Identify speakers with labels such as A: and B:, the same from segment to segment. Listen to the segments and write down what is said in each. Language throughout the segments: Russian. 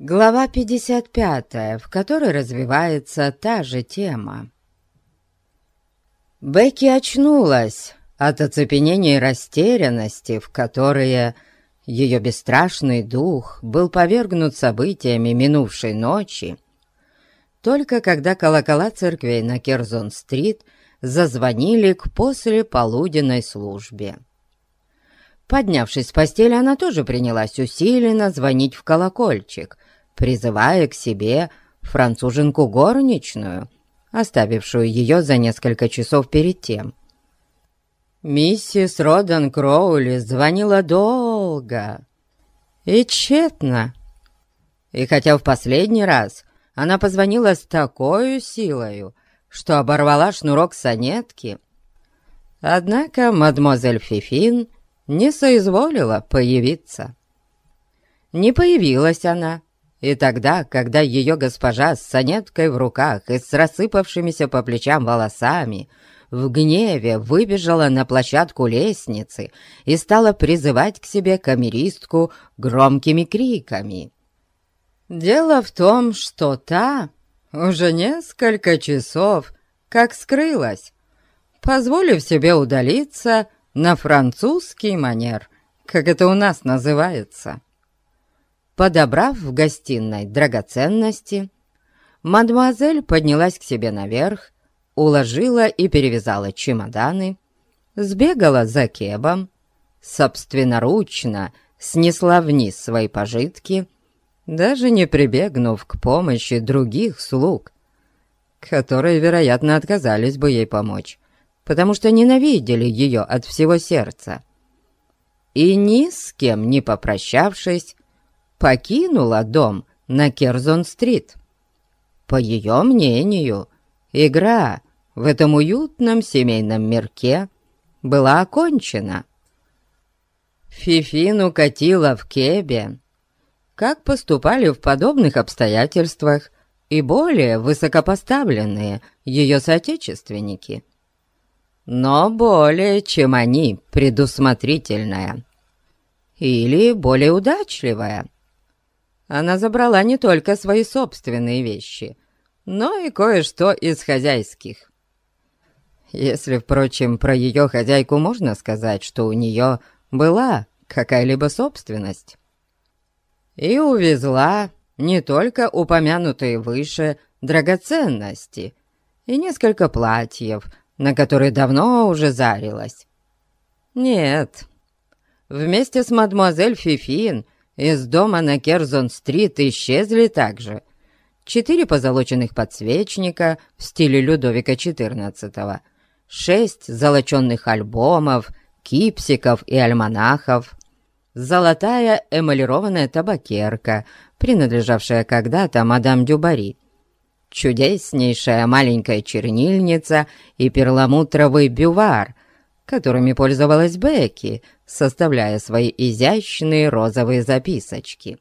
A: Глава 55, в которой развивается та же тема. Бекки очнулась от оцепенения и растерянности, в которые ее бесстрашный дух был повергнут событиями минувшей ночи, только когда колокола церквей на Керзон-стрит зазвонили к послеполуденной службе. Поднявшись с постели, она тоже принялась усиленно звонить в колокольчик, призывая к себе француженку горничную, оставившую ее за несколько часов перед тем. Миссис Родан Кроули звонила долго и тщетно. И хотя в последний раз она позвонила с такой силою, что оборвала шнурок санетки, однако мадемуазель Фифин не соизволила появиться. Не появилась она, и тогда, когда ее госпожа с сонеткой в руках и с рассыпавшимися по плечам волосами в гневе выбежала на площадку лестницы и стала призывать к себе камеристку громкими криками. Дело в том, что та уже несколько часов как скрылась, позволив себе удалиться на французский манер, как это у нас называется. Подобрав в гостиной драгоценности, мадемуазель поднялась к себе наверх, уложила и перевязала чемоданы, сбегала за кебом, собственноручно снесла вниз свои пожитки, даже не прибегнув к помощи других слуг, которые, вероятно, отказались бы ей помочь, потому что ненавидели ее от всего сердца. И ни с кем не попрощавшись, покинула дом на Керзон-стрит. По ее мнению, игра в этом уютном семейном мирке была окончена. Фифин укатила в Кебе, как поступали в подобных обстоятельствах и более высокопоставленные ее соотечественники. Но более, чем они, предусмотрительная или более удачливая – она забрала не только свои собственные вещи, но и кое-что из хозяйских. Если, впрочем, про ее хозяйку можно сказать, что у нее была какая-либо собственность. И увезла не только упомянутые выше драгоценности и несколько платьев, на которые давно уже зарилась. Нет, вместе с мадемуазель Фифин – из дома на Керзон-стрит исчезли также четыре позолоченных подсвечника в стиле Людовика XIV, шесть золоченных альбомов, кипсиков и альманахов, золотая эмалированная табакерка, принадлежавшая когда-то мадам Дюбари, чудеснейшая маленькая чернильница и перламутровый бювар, которыми пользовалась Бекки, составляя свои изящные розовые записочки.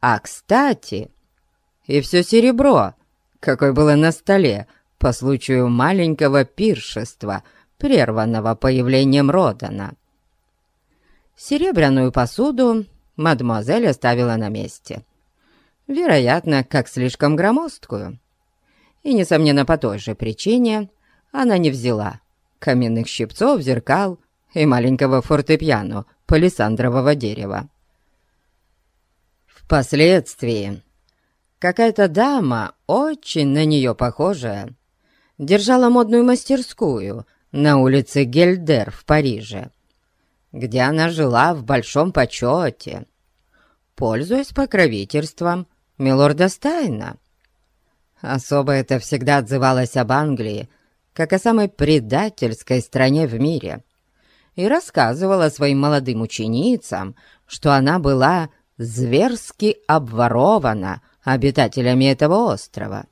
A: А, кстати, и все серебро, какое было на столе по случаю маленького пиршества, прерванного появлением Родана. Серебряную посуду мадемуазель оставила на месте. Вероятно, как слишком громоздкую. И, несомненно, по той же причине она не взяла каменных щипцов, зеркал и маленького фортепиано палисандрового дерева. Впоследствии какая-то дама, очень на нее похожая, держала модную мастерскую на улице Гельдер в Париже, где она жила в большом почете, пользуясь покровительством милорда Стайна. Особо это всегда отзывалось об Англии как о самой предательской стране в мире, и рассказывала своим молодым ученицам, что она была зверски обворована обитателями этого острова.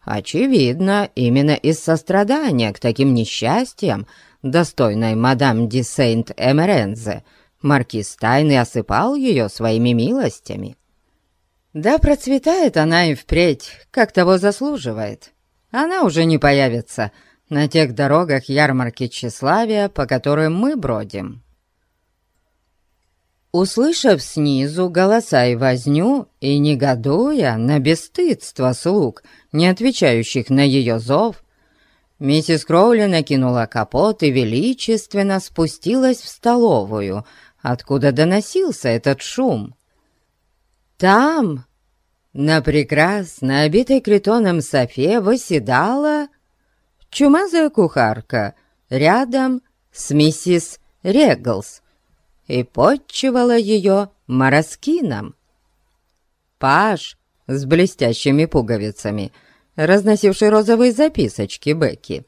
A: Очевидно, именно из сострадания к таким несчастьям, достойной мадам Ди Сейнт-Эмерензе, маркиз Тайны осыпал ее своими милостями. Да процветает она и впредь, как того заслуживает она уже не появится на тех дорогах ярмарки тщеславия, по которым мы бродим. Услышав снизу голоса и возню, и негодуя на бесстыдство слуг, не отвечающих на ее зов, миссис Кроули накинула капот и величественно спустилась в столовую, откуда доносился этот шум. Там, на прекрасно обитой критоном софе, восседала чумазая кухарка рядом с миссис Реглс, и подчивала ее мороскином. Паш с блестящими пуговицами, разносивший розовые записочки Бекки,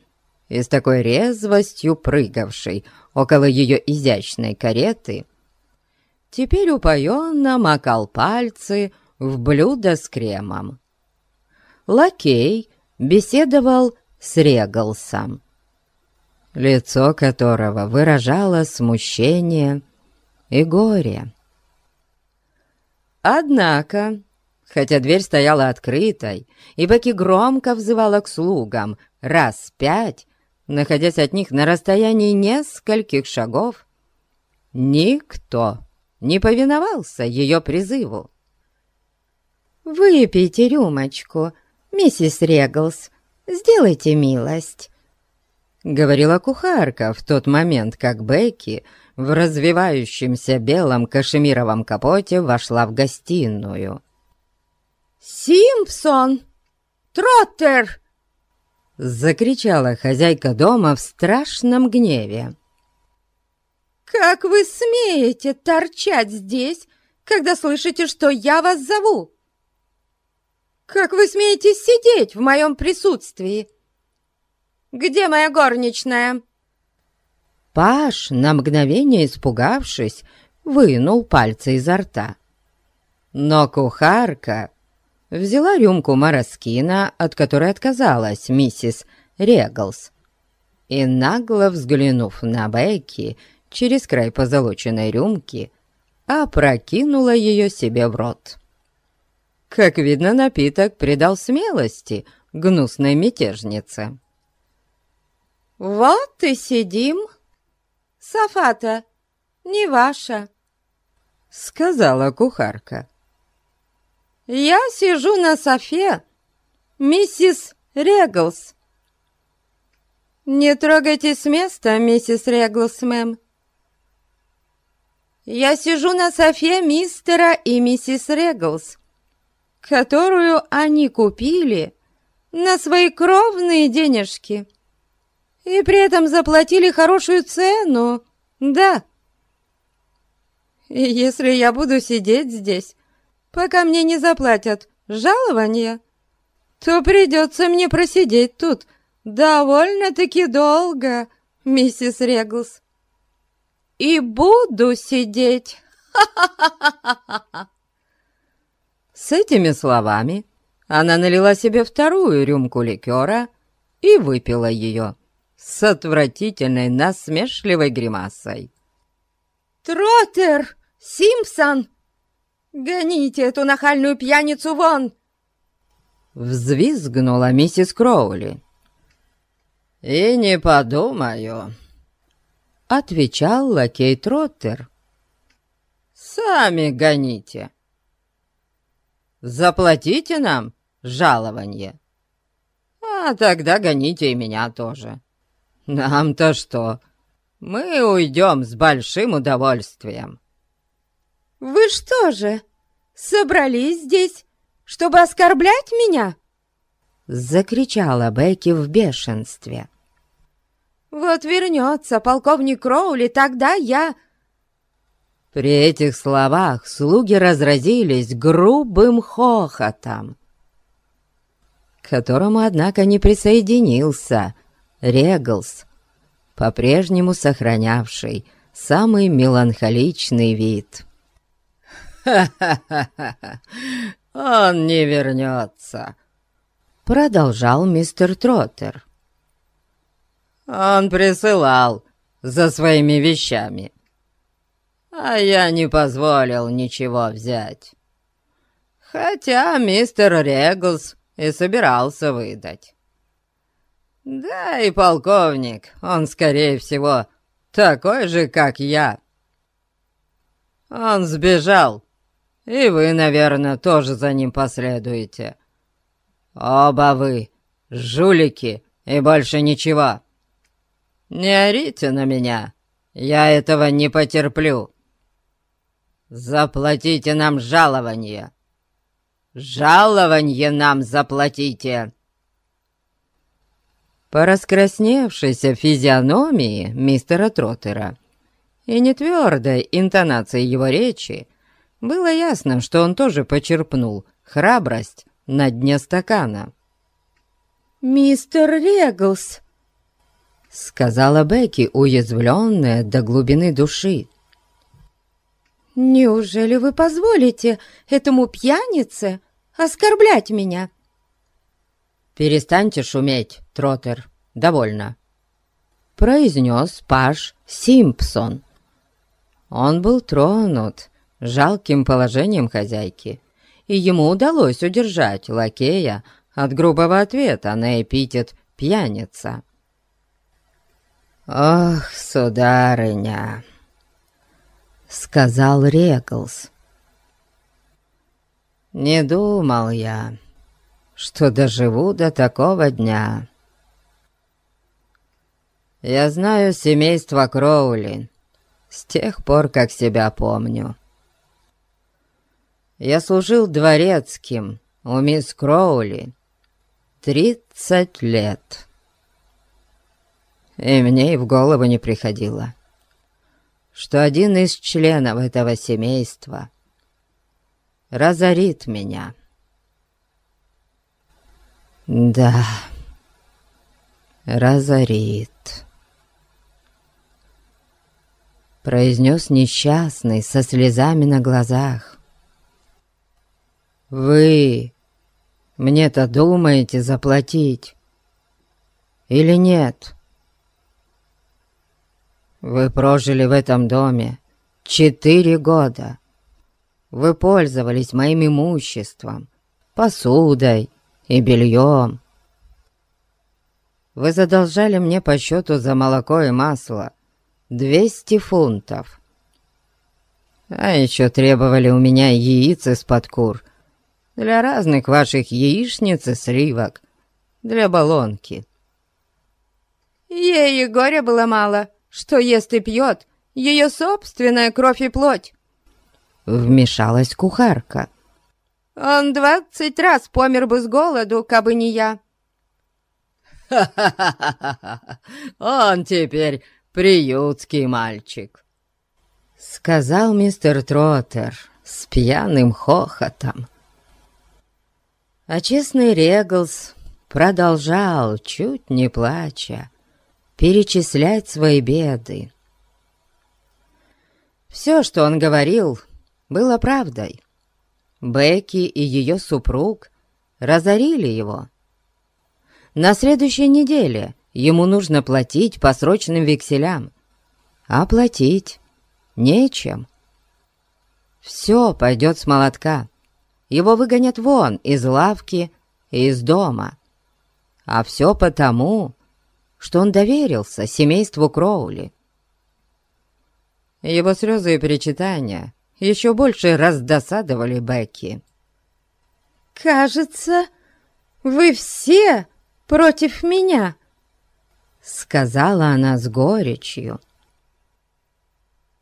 A: и с такой резвостью прыгавший около ее изящной кареты, теперь упоенно макал пальцы в блюдо с кремом. Лакей беседовал с Регалсом, лицо которого выражало смущение и горе. Однако, хотя дверь стояла открытой, и Бекки громко взывала к слугам раз пять, находясь от них на расстоянии нескольких шагов, никто не повиновался ее призыву. «Выпейте рюмочку, миссис Реглс, сделайте милость», — говорила кухарка в тот момент, как Бекки в развивающемся белом кашемировом капоте вошла в гостиную.
B: «Симпсон! Троттер!»
A: Закричала хозяйка дома в страшном гневе.
B: «Как вы смеете торчать здесь, когда слышите, что я вас зову? Как вы смеете сидеть в моем присутствии? Где моя горничная?»
A: Паш, на мгновение испугавшись, вынул пальцы изо рта. Но кухарка взяла рюмку мороскина, от которой отказалась миссис Реглс, и, нагло взглянув на Бекки через край позолоченной рюмки, опрокинула ее себе в рот. Как видно, напиток придал смелости гнусной мятежнице.
B: «Вот и сидим», Софата не ваша», — сказала кухарка. «Я сижу на софе, миссис Реглс». «Не трогайте с места, миссис Реглс, мэм». «Я сижу на софе мистера и миссис Реглс, которую они купили на свои кровные денежки». И при этом заплатили хорошую цену, да. И если я буду сидеть здесь, пока мне не заплатят жалование, то придется мне просидеть тут довольно-таки долго, миссис Реглс. И буду сидеть.
A: С этими словами она налила себе вторую рюмку ликера и выпила ее с отвратительной насмешливой гримасой.
B: «Троттер! Симпсон! Гоните эту нахальную пьяницу вон!»
A: Взвизгнула миссис Кроули. «И не подумаю», — отвечал лакей Троттер. «Сами гоните. Заплатите нам жалование, а тогда гоните и меня тоже». «Нам-то что? Мы уйдем с большим удовольствием».
B: «Вы что же, собрались здесь, чтобы оскорблять меня?»
A: Закричала Бекки в бешенстве.
B: «Вот вернется полковник Кроули, тогда я...»
A: При этих словах слуги разразились грубым хохотом, к которому, однако, не присоединился Реглс, по-прежнему сохранявший самый меланхоличный вид. «Ха-ха-ха! Он не вернется!» Продолжал мистер Троттер. «Он присылал за своими вещами, а я не позволил ничего взять. Хотя мистер Реглс и собирался выдать. Да и полковник, он, скорее всего, такой же, как я. Он сбежал, и вы, наверное, тоже за ним последуете. Оба вы жулики и больше ничего. Не орите на меня, я этого не потерплю. Заплатите нам жалование. Жалование нам заплатите!» По раскрасневшейся физиономии мистера Троттера и нетвердой интонации его речи было ясно, что он тоже почерпнул храбрость на дне стакана.
B: «Мистер Реглс!»
A: — сказала Бекки, уязвленная до глубины души.
B: «Неужели вы позволите этому пьянице оскорблять меня?»
A: «Перестаньте шуметь, Троттер, довольно», — произнес Паш Симпсон. Он был тронут жалким положением хозяйки, и ему удалось удержать лакея от грубого ответа на эпитет «пьяница». «Ох, сударыня!» Сказал Реглс. «Не думал я, что доживу до такого дня. Я знаю семейство Кроули с тех пор, как себя помню. Я служил дворецким у мисс Кроули тридцать лет, и мне и в голову не приходило» что один из членов этого семейства разорит меня. Да, разорит. Произнес несчастный со слезами на глазах. Вы мне-то думаете заплатить или нет? — вы прожили в этом доме четыре года. Вы пользовались моим имуществом, посудой и бельем. Вы задолжали мне по счету за молоко и масло двести фунтов. А еще требовали у меня яиц из-под кур для разных ваших яичниц и сливок, для баллонки.
B: Ей горя было мало, что ест и пьет ее собственная кровь и плоть.
A: Вмешалась кухарка.
B: Он двадцать раз помер бы с голоду, кабы не я.
A: «Ха-ха-ха! Он теперь приютский мальчик!» Сказал мистер Троттер с пьяным хохотом. А честный Реглс продолжал, чуть не плача, перечислять свои беды. Все, что он говорил, было правдой. Бекки и ее супруг разорили его. На следующей неделе ему нужно платить по срочным векселям, а платить нечем. Все пойдет с молотка. Его выгонят вон из лавки и из дома. А все потому, что он доверился семейству Кроули. Его слезы и причитания еще больше раздосадовали Бекки.
B: «Кажется, вы все против меня», —
A: сказала она с горечью.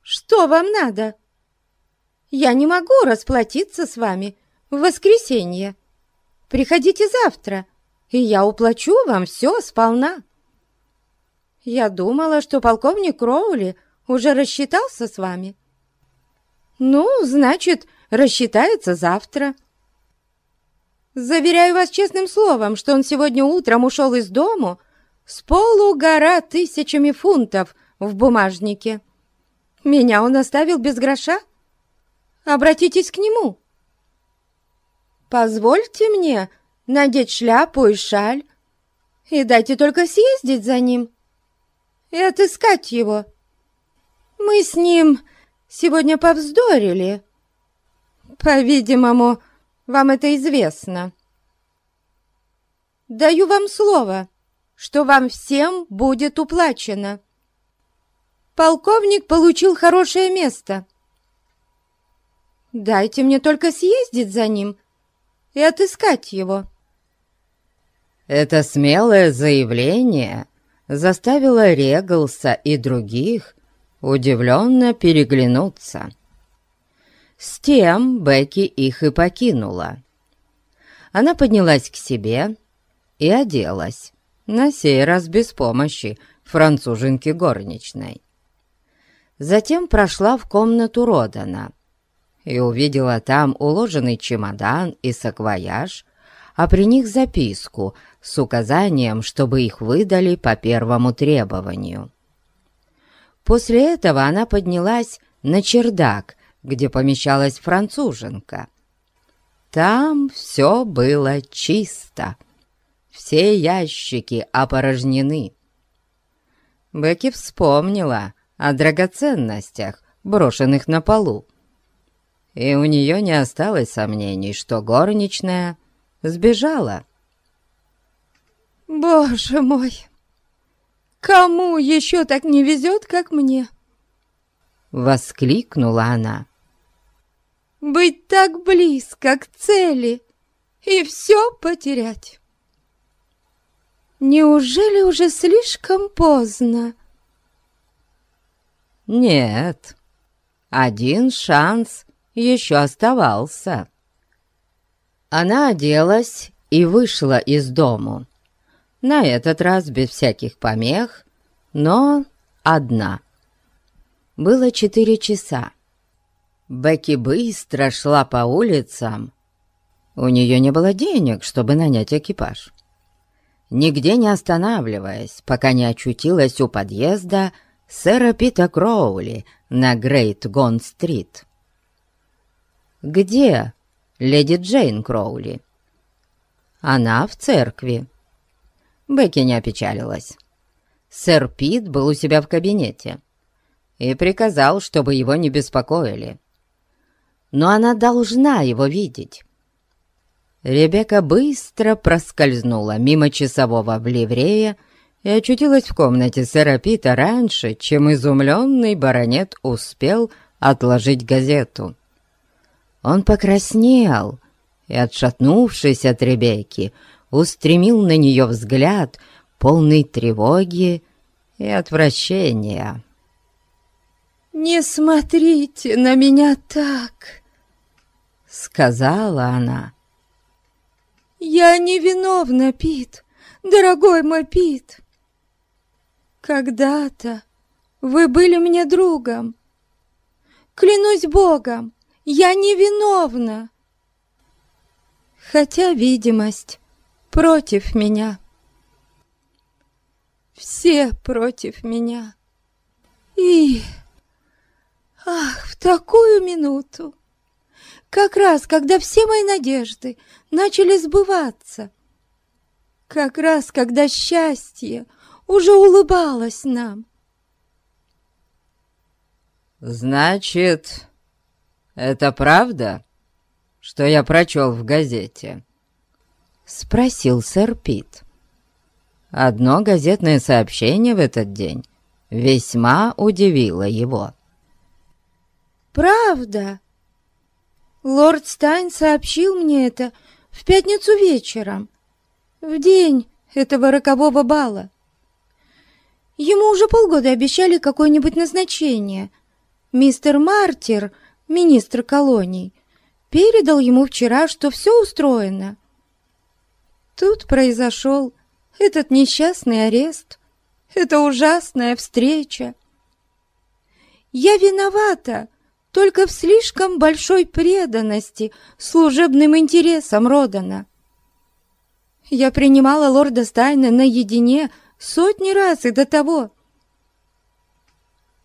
B: «Что вам надо? Я не могу расплатиться с вами в воскресенье. Приходите завтра, и я уплачу вам все сполна». Я думала, что полковник Кроули уже рассчитался с вами. Ну, значит, рассчитается завтра. Заверяю вас честным словом, что он сегодня утром ушел из дому с полугора тысячами фунтов в бумажнике. Меня он оставил без гроша. Обратитесь к нему. Позвольте мне надеть шляпу и шаль, и дайте только съездить за ним и отыскать его. Мы с ним сегодня повздорили. По-видимому, вам это известно. Даю вам слово, что вам всем будет уплачено. Полковник получил хорошее место. Дайте мне только съездить за ним и отыскать его».
A: Это смелое заявление заставило Реглса и других удивленно переглянуться. С тем Бекки их и покинула. Она поднялась к себе и оделась, на сей раз без помощи француженки горничной. Затем прошла в комнату Родана и увидела там уложенный чемодан и саквояж, а при них записку с указанием, чтобы их выдали по первому требованию. После этого она поднялась на чердак, где помещалась француженка. Там все было чисто, все ящики опорожнены. Бекки вспомнила о драгоценностях, брошенных на полу, и у нее не осталось сомнений, что горничная сбежала.
B: «Боже мой!» Кому еще так не везет, как мне?»
A: Воскликнула она.
B: «Быть так близко к цели и все потерять. Неужели уже слишком поздно?»
A: «Нет, один шанс еще оставался». Она оделась и вышла из дому. На этот раз без всяких помех, но одна. Было четыре часа. Бекки быстро шла по улицам. У нее не было денег, чтобы нанять экипаж. Нигде не останавливаясь, пока не очутилась у подъезда сэра Пита Кроули на Грейт Гон-стрит. «Где леди Джейн Кроули?» «Она в церкви», Бекки не опечалилась. Сэр Пит был у себя в кабинете и приказал, чтобы его не беспокоили. Но она должна его видеть. Ребекка быстро проскользнула мимо часового в ливрее и очутилась в комнате сэра Пита раньше, чем изумленный баронет успел отложить газету. Он покраснел и, отшатнувшись от Ребекки, устремил на нее взгляд, полный тревоги и отвращения.
B: «Не смотрите на меня так!» — сказала она. «Я невиновна, Пит, дорогой мой Пит. Когда-то вы были мне другом. Клянусь Богом, я невиновна. Хотя видимость против меня. Все против меня. И... Ах, в такую минуту! Как раз, когда все мои надежды начали сбываться. Как раз, когда счастье уже улыбалось нам.
A: «Значит, это правда, что я прочел в газете?» Спросил сэр Пит. Одно газетное сообщение в этот день весьма удивило его.
B: «Правда? Лорд Стайн сообщил мне это в пятницу вечером, в день этого рокового бала. Ему уже полгода обещали какое-нибудь назначение. Мистер Мартир, министр колоний, передал ему вчера, что все устроено. Тут произошел этот несчастный арест, эта ужасная встреча. Я виновата только в слишком большой преданности служебным интересам Родана. Я принимала лорда Стайна наедине сотни раз и до того.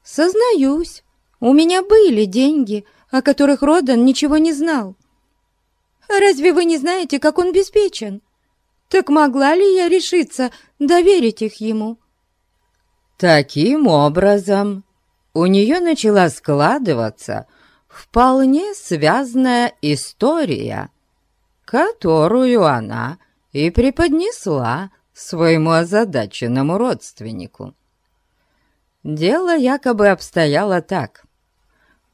B: Сознаюсь, у меня были деньги, о которых Родан ничего не знал. Разве вы не знаете, как он обеспечен? Так могла ли я решиться доверить их ему?
A: Таким образом, у нее начала складываться вполне связанная история, которую она и преподнесла своему озадаченному родственнику. Дело якобы обстояло так.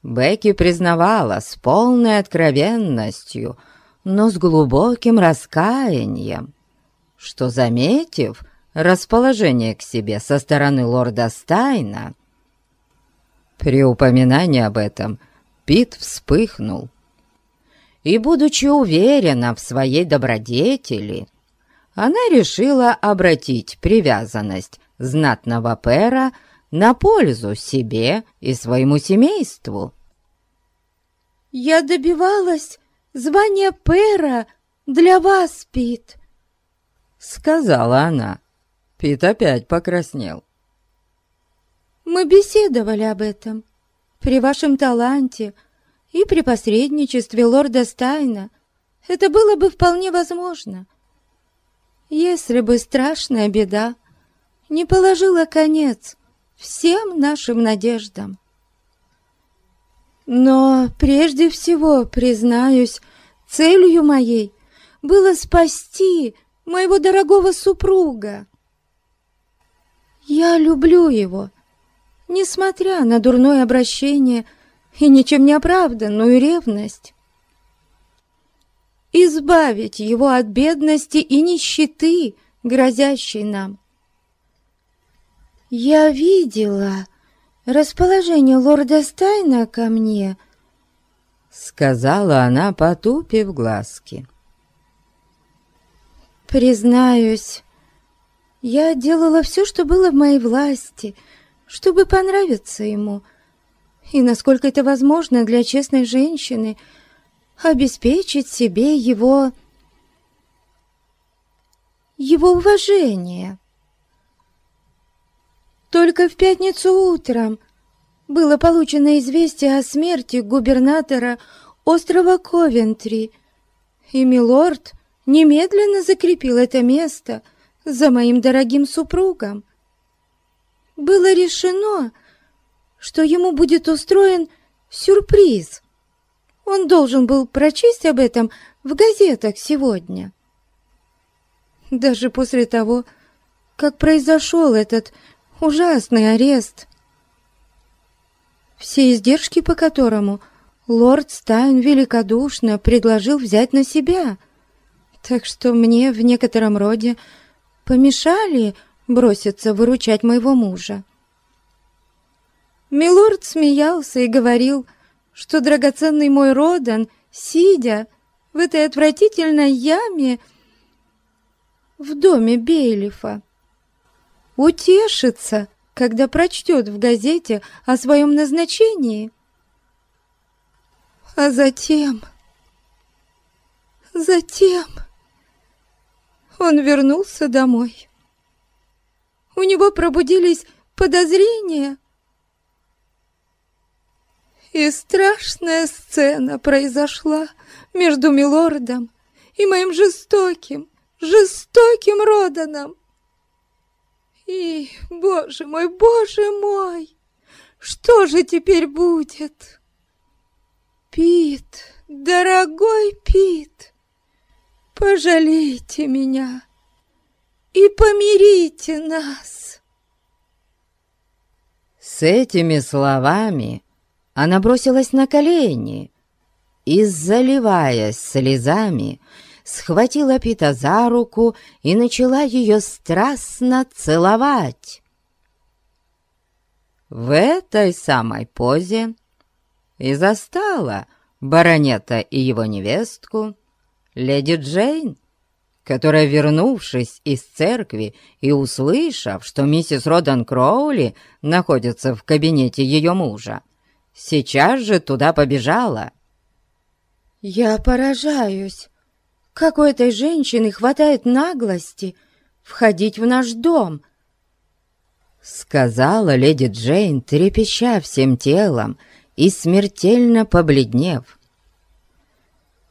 A: Бекки признавала с полной откровенностью, но с глубоким раскаянием, что, заметив расположение к себе со стороны лорда Стайна, при упоминании об этом Пит вспыхнул. И, будучи уверена в своей добродетели, она решила обратить привязанность знатного пера на пользу себе и своему семейству.
B: «Я добивалась звания пера для вас, Пит», —
A: сказала она. Пит опять покраснел.
B: «Мы беседовали об этом. При вашем таланте и при посредничестве лорда Стайна это было бы вполне возможно, если бы страшная беда не положила конец всем нашим надеждам. Но прежде всего, признаюсь, целью моей было спасти моего дорогого супруга. Я люблю его, несмотря на дурное обращение и ничем не оправданную ревность. Избавить его от бедности и нищеты, грозящей нам. Я видела расположение лорда Стайна ко мне,
A: сказала она, потупив глазки.
B: Признаюсь, я делала все, что было в моей власти, чтобы понравиться ему, и, насколько это возможно для честной женщины, обеспечить себе его... его уважение. Только в пятницу утром было получено известие о смерти губернатора острова Ковентри, и милорд немедленно закрепил это место за моим дорогим супругом. Было решено, что ему будет устроен сюрприз. Он должен был прочесть об этом в газетах сегодня. Даже после того, как произошел этот ужасный арест, все издержки по которому лорд Стайн великодушно предложил взять на себя, так что мне в некотором роде помешали броситься выручать моего мужа. Милорд смеялся и говорил, что драгоценный мой Родан, сидя в этой отвратительной яме в доме Бейлифа, утешится, когда прочтет в газете о своем назначении. А затем... Затем... Он вернулся домой. У него пробудились подозрения. И страшная сцена произошла между милордом и моим жестоким, жестоким Роданом. И, боже мой, боже мой, что же теперь будет? Пит, дорогой Пит, пожалейте меня и помирите нас.
A: С этими словами она бросилась на колени и, заливаясь слезами, схватила Пита за руку и начала ее страстно целовать. В этой самой позе и застала баронета и его невестку леди Джейн, которая, вернувшись из церкви и услышав, что миссис Родан Кроули находится в кабинете ее мужа, сейчас же туда побежала.
B: «Я поражаюсь, как у этой женщины хватает наглости входить в наш дом?»
A: Сказала леди Джейн, трепеща всем телом и смертельно побледнев.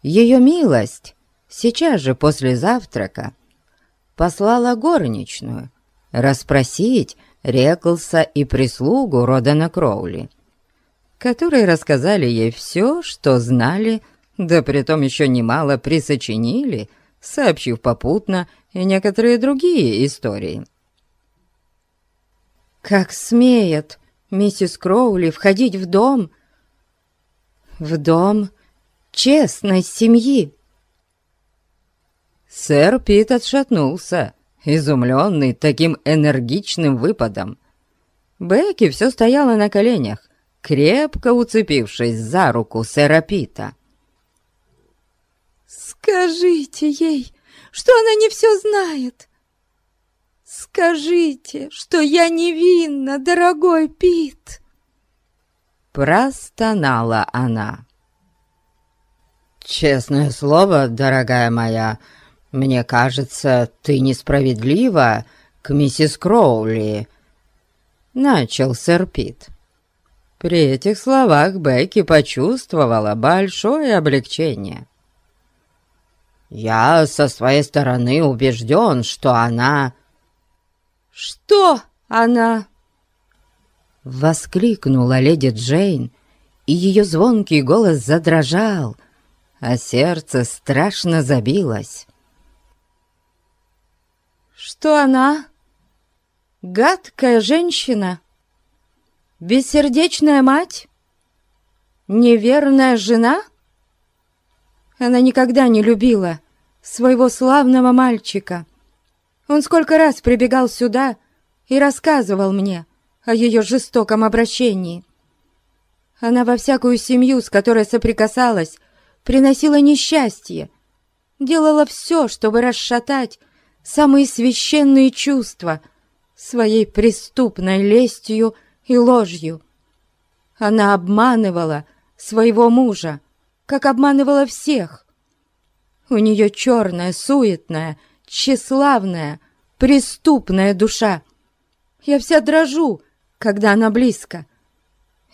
A: Ее милость сейчас же после завтрака послала горничную расспросить Реклса и прислугу Родана Кроули, которые рассказали ей все, что знали да притом еще немало присочинили, сообщив попутно и некоторые другие истории.
B: «Как смеет миссис Кроули входить в дом в дом честной семьи.
A: Сэр Пит отшатнулся, изумленный таким энергичным выпадом. Бекки все стояла на коленях, крепко уцепившись за руку сэра Пита.
B: «Скажите ей, что она не все знает. Скажите, что я невинна, дорогой Пит!»
A: Простонала она. «Честное слово, дорогая моя, мне кажется, ты несправедлива к миссис Кроули», — начал сэр Пит. При этих словах Бекки почувствовала большое облегчение. «Я со своей стороны убежден, что она...»
B: «Что она?»
A: Воскликнула леди Джейн, и ее звонкий голос задрожал, а сердце страшно забилось.
B: «Что она? Гадкая женщина? Бессердечная мать? Неверная жена?» Она никогда не любила своего славного мальчика. Он сколько раз прибегал сюда и рассказывал мне о ее жестоком обращении. Она во всякую семью, с которой соприкасалась, приносила несчастье, делала все, чтобы расшатать самые священные чувства своей преступной лестью и ложью. Она обманывала своего мужа, как обманывала всех. У нее черная, суетная, тщеславная, преступная душа. Я вся дрожу, когда она близко.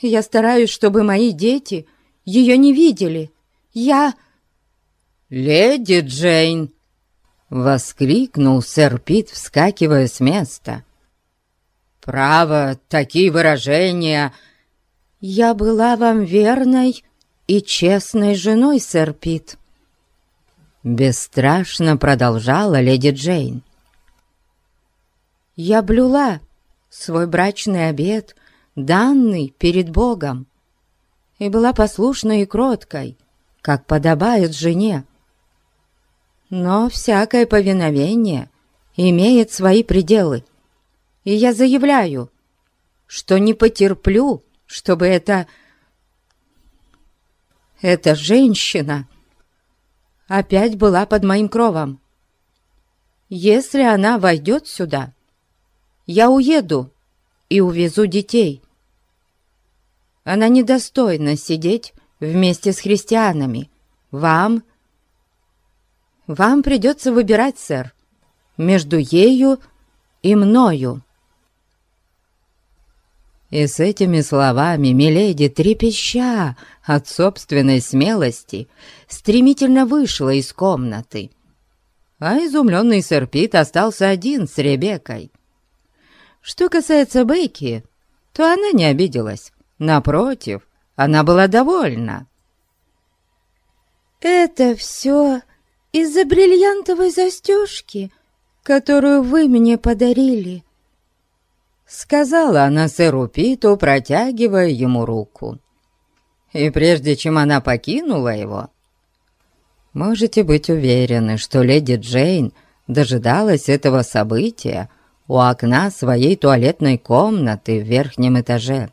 B: Я стараюсь, чтобы мои дети ее не видели. Я...
A: «Леди Джейн!» — воскликнул сэр Пит, вскакивая с места. «Право, такие выражения...»
B: «Я была вам верной и честной женой, сэр Пит».
A: Бесстрашно продолжала леди Джейн.
B: «Я блюла свой брачный обет, данный перед Богом, и была послушной и кроткой, как подобает жене. Но всякое повиновение имеет свои пределы, и я заявляю, что не потерплю, чтобы это эта женщина опять была под моим кровом. Если она войдет сюда, я уеду и увезу детей. Она недостойна сидеть вместе с христианами. Вам... Вам придется выбирать, сэр, между ею и мною.
A: И с этими словами Миледи, трепеща от собственной смелости, стремительно вышла из комнаты. А изумленный сэр Пит остался один с Ребеккой. Что касается Бейки, то она не обиделась. Напротив, она была довольна.
B: «Это все из-за бриллиантовой застежки, которую вы мне подарили»,
A: Сказала она сэру Питу, протягивая ему руку. И прежде чем она покинула его, можете быть уверены, что леди Джейн дожидалась этого события у окна своей туалетной комнаты в верхнем этаже.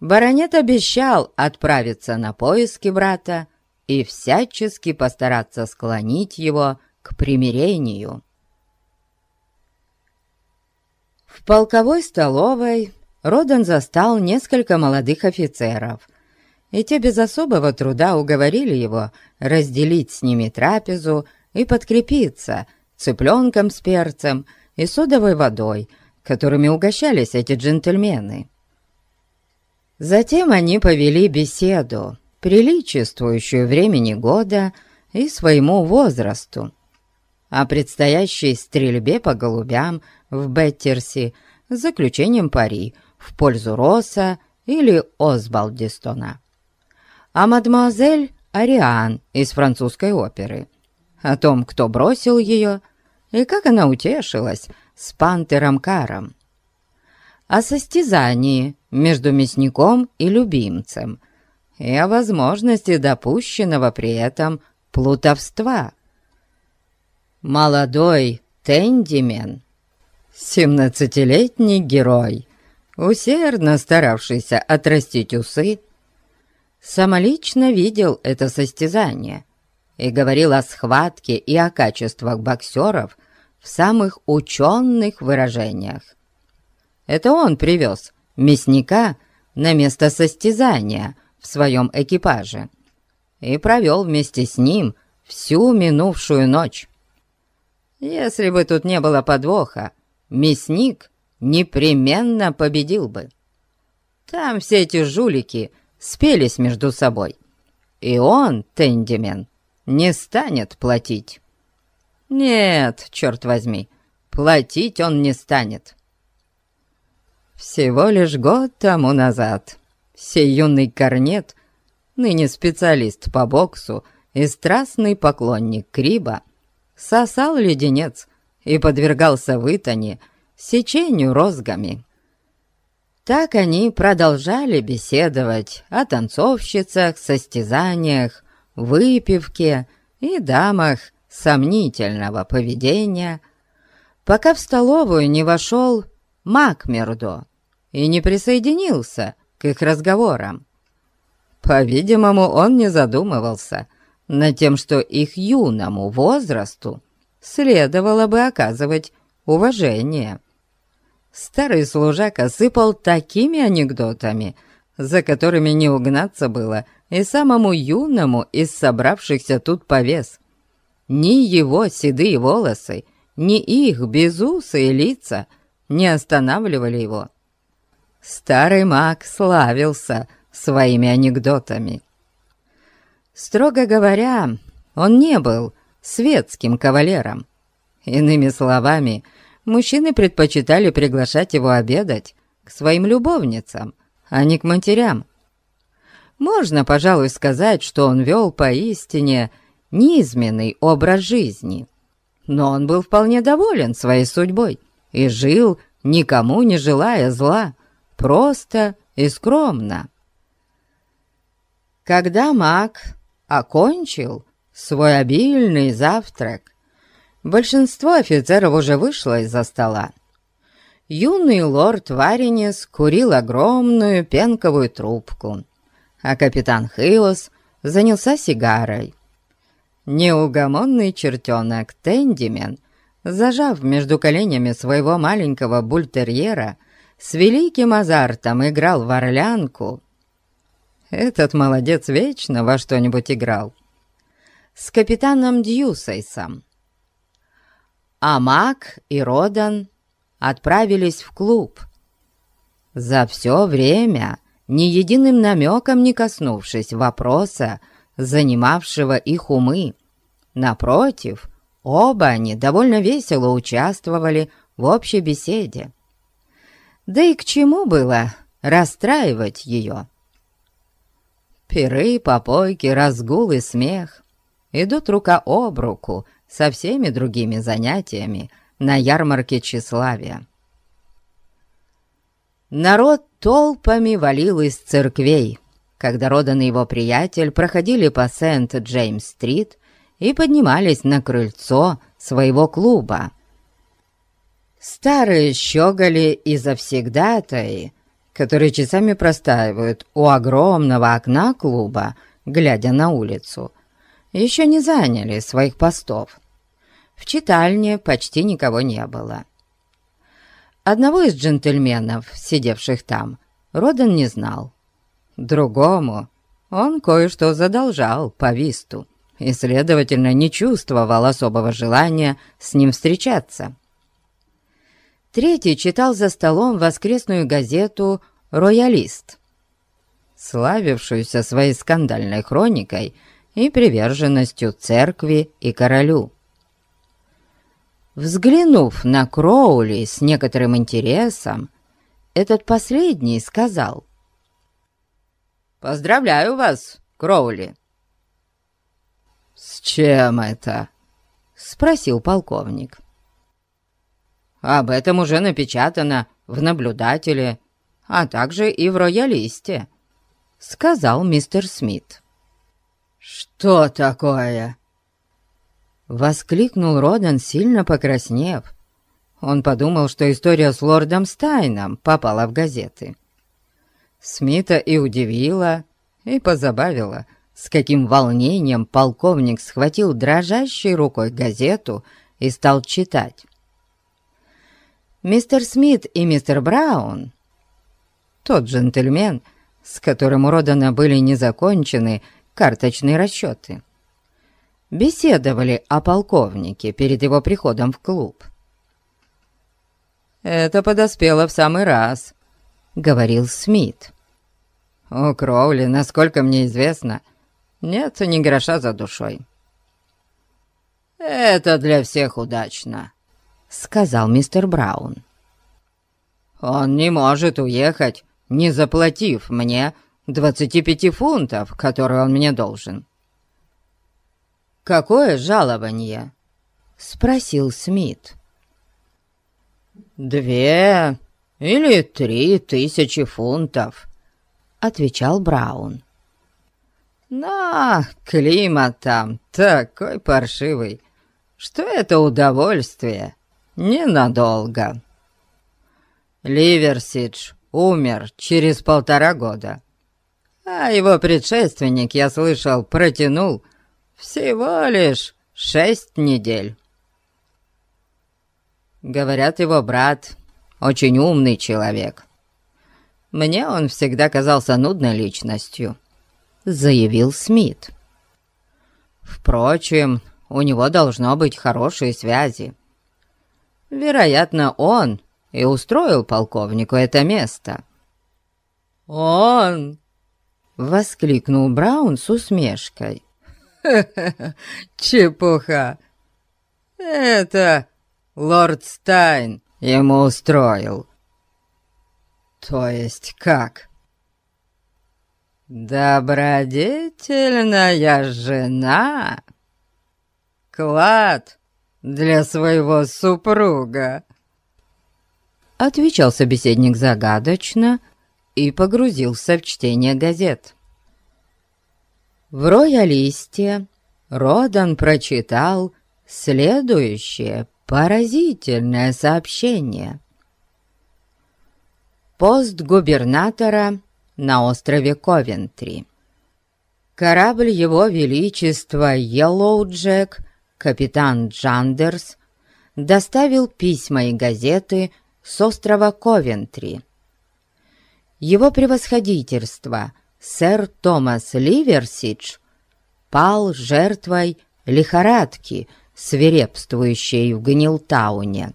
A: Баронет обещал отправиться на поиски брата и всячески постараться склонить его к примирению. В полковой столовой Родан застал несколько молодых офицеров, и те без особого труда уговорили его разделить с ними трапезу и подкрепиться цыпленком с перцем и содовой водой, которыми угощались эти джентльмены. Затем они повели беседу, приличествующую времени года и своему возрасту, о предстоящей стрельбе по голубям в Беттерси заключением пари в пользу Росса или Осбалдистона. А мадемуазель Ариан из французской оперы. О том, кто бросил ее и как она утешилась с пантером Каром. О состязании между мясником и любимцем и о возможности допущенного при этом плутовства. Молодой Тендимен, семнадцатилетний герой, усердно старавшийся отрастить усы, самолично видел это состязание и говорил о схватке и о качествах боксеров в самых ученых выражениях. Это он привез мясника на место состязания в своем экипаже и провел вместе с ним всю минувшую ночь. Если бы тут не было подвоха, мясник непременно победил бы. Там все эти жулики спелись между собой, и он, Тендимен, не станет платить. Нет, черт возьми, платить он не станет. Всего лишь год тому назад сей юный корнет, ныне специалист по боксу и страстный поклонник Криба, сосал леденец и подвергался вытоне сечению розгами. Так они продолжали беседовать о танцовщицах, состязаниях, выпивке и дамах сомнительного поведения, пока в столовую не вошел Макмердо и не присоединился к их разговорам. По-видимому, он не задумывался над тем, что их юному возрасту следовало бы оказывать уважение. Старый служака сыпал такими анекдотами, за которыми не угнаться было и самому юному из собравшихся тут повес. Ни его седые волосы, ни их безусые лица не останавливали его. Старый маг славился своими анекдотами. Строго говоря, он не был светским кавалером. Иными словами, мужчины предпочитали приглашать его обедать к своим любовницам, а не к матерям. Можно, пожалуй, сказать, что он вел поистине низменный образ жизни. Но он был вполне доволен своей судьбой и жил, никому не желая зла, просто и скромно. Когда маг окончил свой обильный завтрак, большинство офицеров уже вышло из-за стола. Юный лорд Варенес курил огромную пенковую трубку, а капитан Хиос занялся сигарой. Неугомонный чертенок Тендимен, зажав между коленями своего маленького бультерьера, с великим азартом играл в орлянку. Этот молодец вечно во что-нибудь играл. С капитаном Дьюсейсом. А Мак и Родан отправились в клуб. За все время, ни единым намеком не коснувшись вопроса, занимавшего их умы. Напротив, оба они довольно весело участвовали в общей беседе. Да и к чему было расстраивать ее? Пиры, попойки, разгул и смех идут рука об руку со всеми другими занятиями на ярмарке тщеславия. Народ толпами валил из церквей, когда Родан и его приятель проходили по Сент-Джеймс-стрит и поднимались на крыльцо своего клуба, Старые щеголи и завсегдатаи, которые часами простаивают у огромного окна клуба, глядя на улицу, еще не заняли своих постов. В читальне почти никого не было. Одного из джентльменов, сидевших там, Родан не знал. Другому он кое-что задолжал по висту и, следовательно, не чувствовал особого желания с ним встречаться. Третий читал за столом воскресную газету «Роялист», славившуюся своей скандальной хроникой и приверженностью церкви и королю. Взглянув на Кроули с некоторым интересом, этот последний сказал «Поздравляю вас, Кроули!» «С чем это?» — спросил полковник. Об этом уже напечатано в «Наблюдателе», а также и в «Роялисте», сказал мистер Смит.
C: «Что такое?»
A: Воскликнул Родан, сильно покраснев. Он подумал, что история с лордом Стайном попала в газеты. Смита и удивила, и позабавила, с каким волнением полковник схватил дрожащей рукой газету и стал читать. Мистер Смит и мистер Браун, тот джентльмен, с которым у Родана были незакончены карточные расчеты, беседовали о полковнике перед его приходом в клуб. «Это подоспело в самый раз», — говорил Смит. «У Кроули, насколько мне известно, нет ни гроша за душой».
C: «Это для всех удачно», — сказал мистер Браун. «Он не может уехать, не заплатив мне 25 фунтов, которые он мне должен».
A: «Какое жалование?» — спросил Смит.
C: «Две или три тысячи фунтов», — отвечал Браун.
A: «Но климат там такой паршивый, что это удовольствие ненадолго. Ливерсидж умер через полтора года, а его предшественник, я слышал, протянул всего лишь шесть недель. Говорят, его брат очень умный человек. Мне он всегда казался нудной личностью, заявил Смит. Впрочем, у него должно быть хорошие связи. Вероятно, он и устроил полковнику это место.
C: «Он!»
A: — воскликнул Браун с усмешкой.
C: чепуха! Это лорд Стайн ему устроил. То есть как? Добродетельная жена. Клад для своего супруга.
A: Отвечал собеседник загадочно и погрузился в чтение газет. В роялисте Родан прочитал следующее поразительное сообщение. Пост губернатора на острове Ковентри. Корабль Его Величества Йеллоуджек, капитан Джандерс, доставил письма и газеты с острова Ковентри. Его превосходительство, сэр Томас Ливерсидж, пал жертвой лихорадки – свирепствующей в Гнилтауне.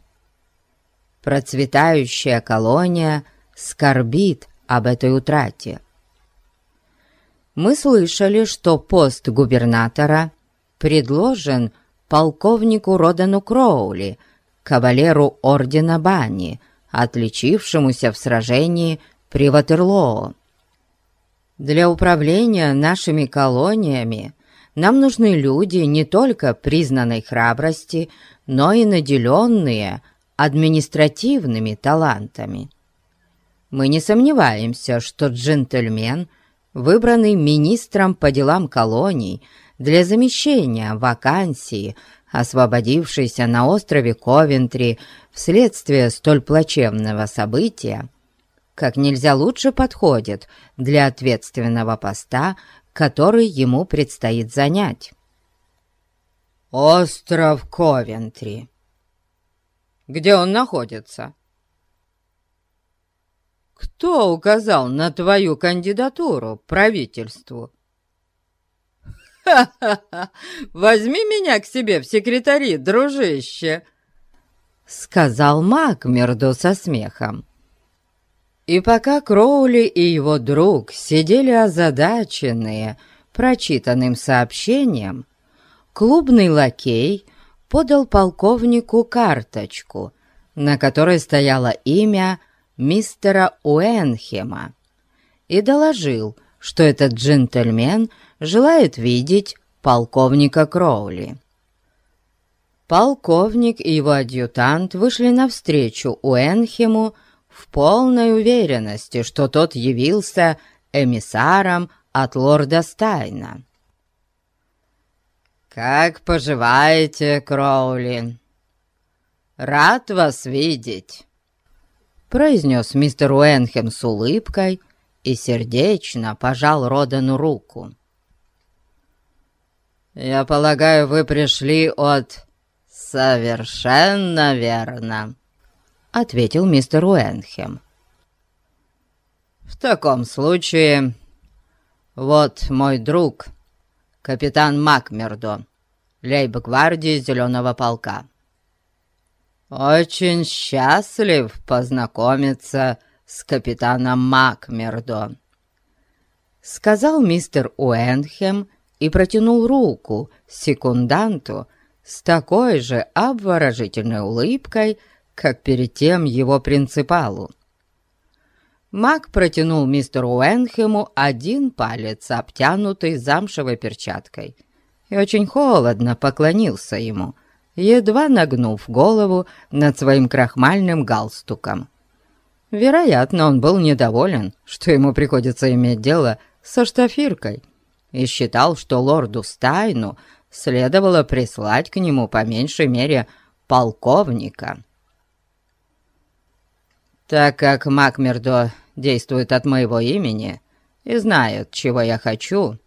A: Процветающая колония скорбит об этой утрате. Мы слышали, что пост губернатора предложен полковнику Родану Кроули, кавалеру Ордена Бани, отличившемуся в сражении при Ватерлоо. Для управления нашими колониями нам нужны люди не только признанной храбрости, но и наделенные административными талантами. Мы не сомневаемся, что джентльмен, выбранный министром по делам колоний для замещения вакансии, освободившейся на острове Ковентри вследствие столь плачевного события, как нельзя лучше подходит для ответственного поста который ему предстоит занять.
C: «Остров Ковентри. Где он находится?» «Кто указал на твою кандидатуру правительству?» «Ха-ха-ха! Возьми меня к себе в секретари, дружище!»
A: Сказал Макмерду со смехом. И пока Кроули и его друг сидели озадаченные прочитанным сообщением, клубный лакей подал полковнику карточку, на которой стояло имя мистера Уэнхема, и доложил, что этот джентльмен желает видеть полковника Кроули. Полковник и его адъютант вышли навстречу Уэнхему в полной уверенности, что тот явился
C: эмиссаром от лорда Стайна. «Как поживаете, Кроули? Рад вас видеть!» произнес мистер Уэнхэм с улыбкой и сердечно пожал Родану руку. «Я полагаю, вы пришли от...» «Совершенно верно», — ответил мистер Уэнхэм. «В таком случае, вот мой друг, капитан Макмердо, лейб-гвардии Зеленого полка. Очень счастлив познакомиться с капитаном Макмердо», — сказал мистер Уэнхэм и протянул руку секунданту с такой же обворожительной улыбкой, как перед тем его принципалу. Мак протянул мистеру Уэнхему один палец, обтянутый замшевой перчаткой, и очень холодно поклонился ему, едва нагнув голову над своим крахмальным галстуком. Вероятно, он был недоволен, что ему приходится иметь дело со штафиркой, и считал, что лорду Стайну следовало прислать к нему по меньшей мере полковника. Так как Макмердо действует от моего имени и знает, чего я хочу,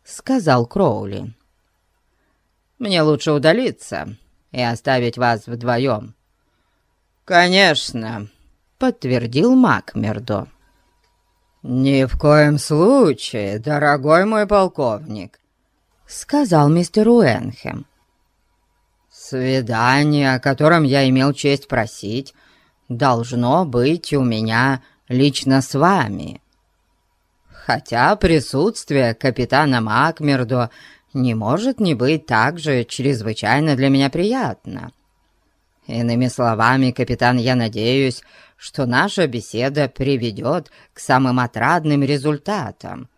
C: — сказал Кроули. «Мне лучше удалиться и оставить вас вдвоем». «Конечно», — подтвердил Макмердо. «Ни в коем случае, дорогой мой полковник», — сказал мистер Уэнхэм. «Свидание, о котором я имел честь просить, должно быть у меня лично с вами. Хотя присутствие капитана Макмердо не может не быть также чрезвычайно для меня приятно. Иными словами, капитан, я надеюсь, что наша беседа приведет к самым отрадным результатам,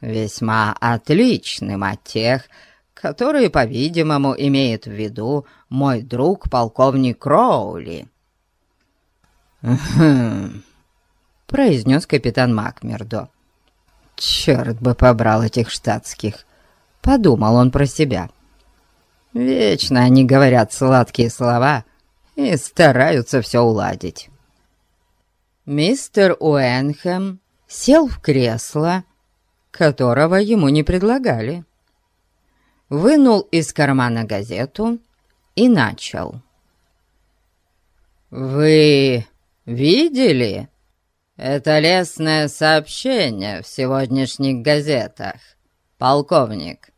C: весьма отличным от тех, которые, по-видимому, имеет в виду мой друг полковник Кроули. «Хм...» — произнес капитан Макмердо. «Черт бы побрал этих штатских!» — подумал он про себя. «Вечно они говорят сладкие слова и стараются все уладить». Мистер Уэнхэм сел в кресло, которого ему не предлагали. Вынул из кармана газету и начал. «Вы видели это лестное сообщение в сегодняшних газетах, полковник?»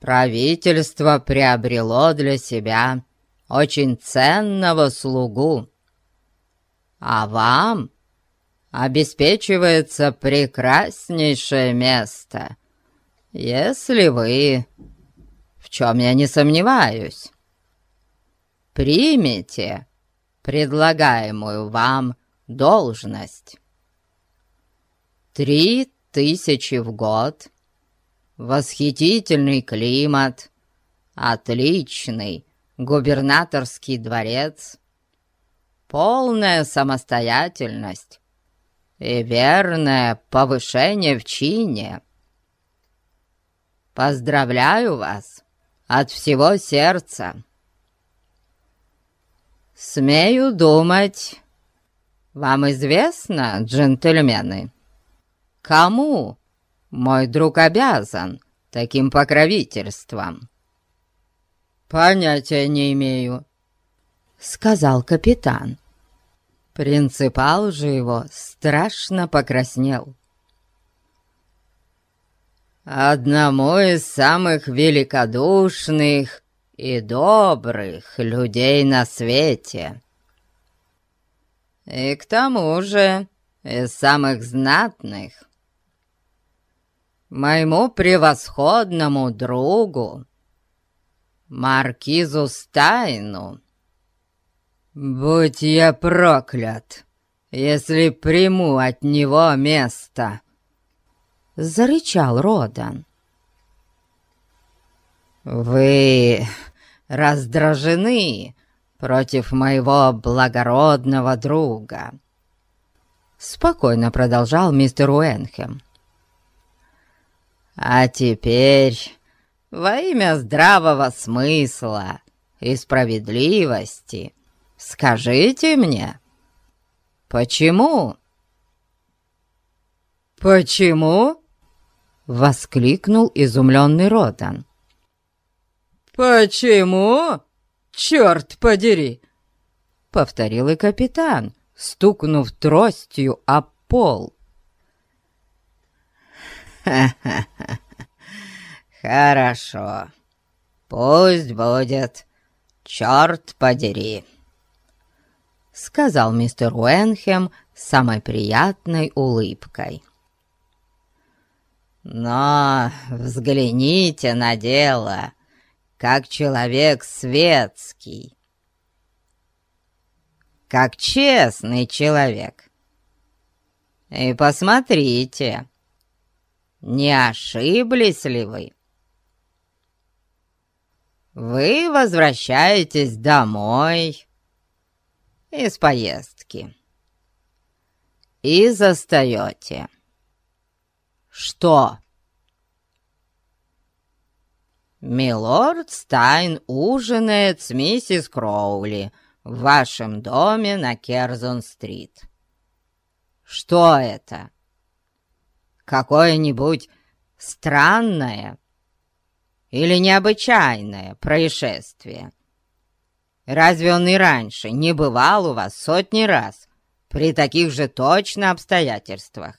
C: Правительство приобрело для себя очень ценного слугу, а вам обеспечивается прекраснейшее место, если вы, в чем я не сомневаюсь, примете предлагаемую вам должность. Три тысячи в год, восхитительный климат, отличный губернаторский дворец — полная самостоятельность и верное повышение в чине. Поздравляю вас от всего сердца. Смею думать, вам известно, джентльмены, кому мой друг обязан таким покровительством? Понятия не имею, — сказал капитан. Принципал же его страшно покраснел. «Одному из самых великодушных и добрых людей на свете. И к тому же из самых знатных. Моему превосходному другу, маркизу Стайну, «Будь я проклят, если приму от него место!» Зарычал Родан. «Вы раздражены против моего благородного друга», спокойно продолжал мистер Уэнхэм. «А теперь, во имя здравого смысла и справедливости, скажите мне, почему?»
A: «Почему?» — воскликнул изумленный Ротан. «Почему? Черт подери!» — повторил и капитан, стукнув тростью о пол.
C: «Ха-ха-ха! Хорошо, пусть будет, черт подери!» — сказал мистер Уэнхем с самой приятной улыбкой. «Но взгляните на дело, как человек светский, как честный человек. И посмотрите, не ошиблись ли вы? Вы возвращаетесь домой из поездки и застаете. Что? Милорд Стайн ужинает с миссис Кроули — в вашем доме на Керзон-стрит. Что это? Какое-нибудь странное или необычайное происшествие? Разве он и раньше не бывал у вас сотни раз при таких же точно обстоятельствах?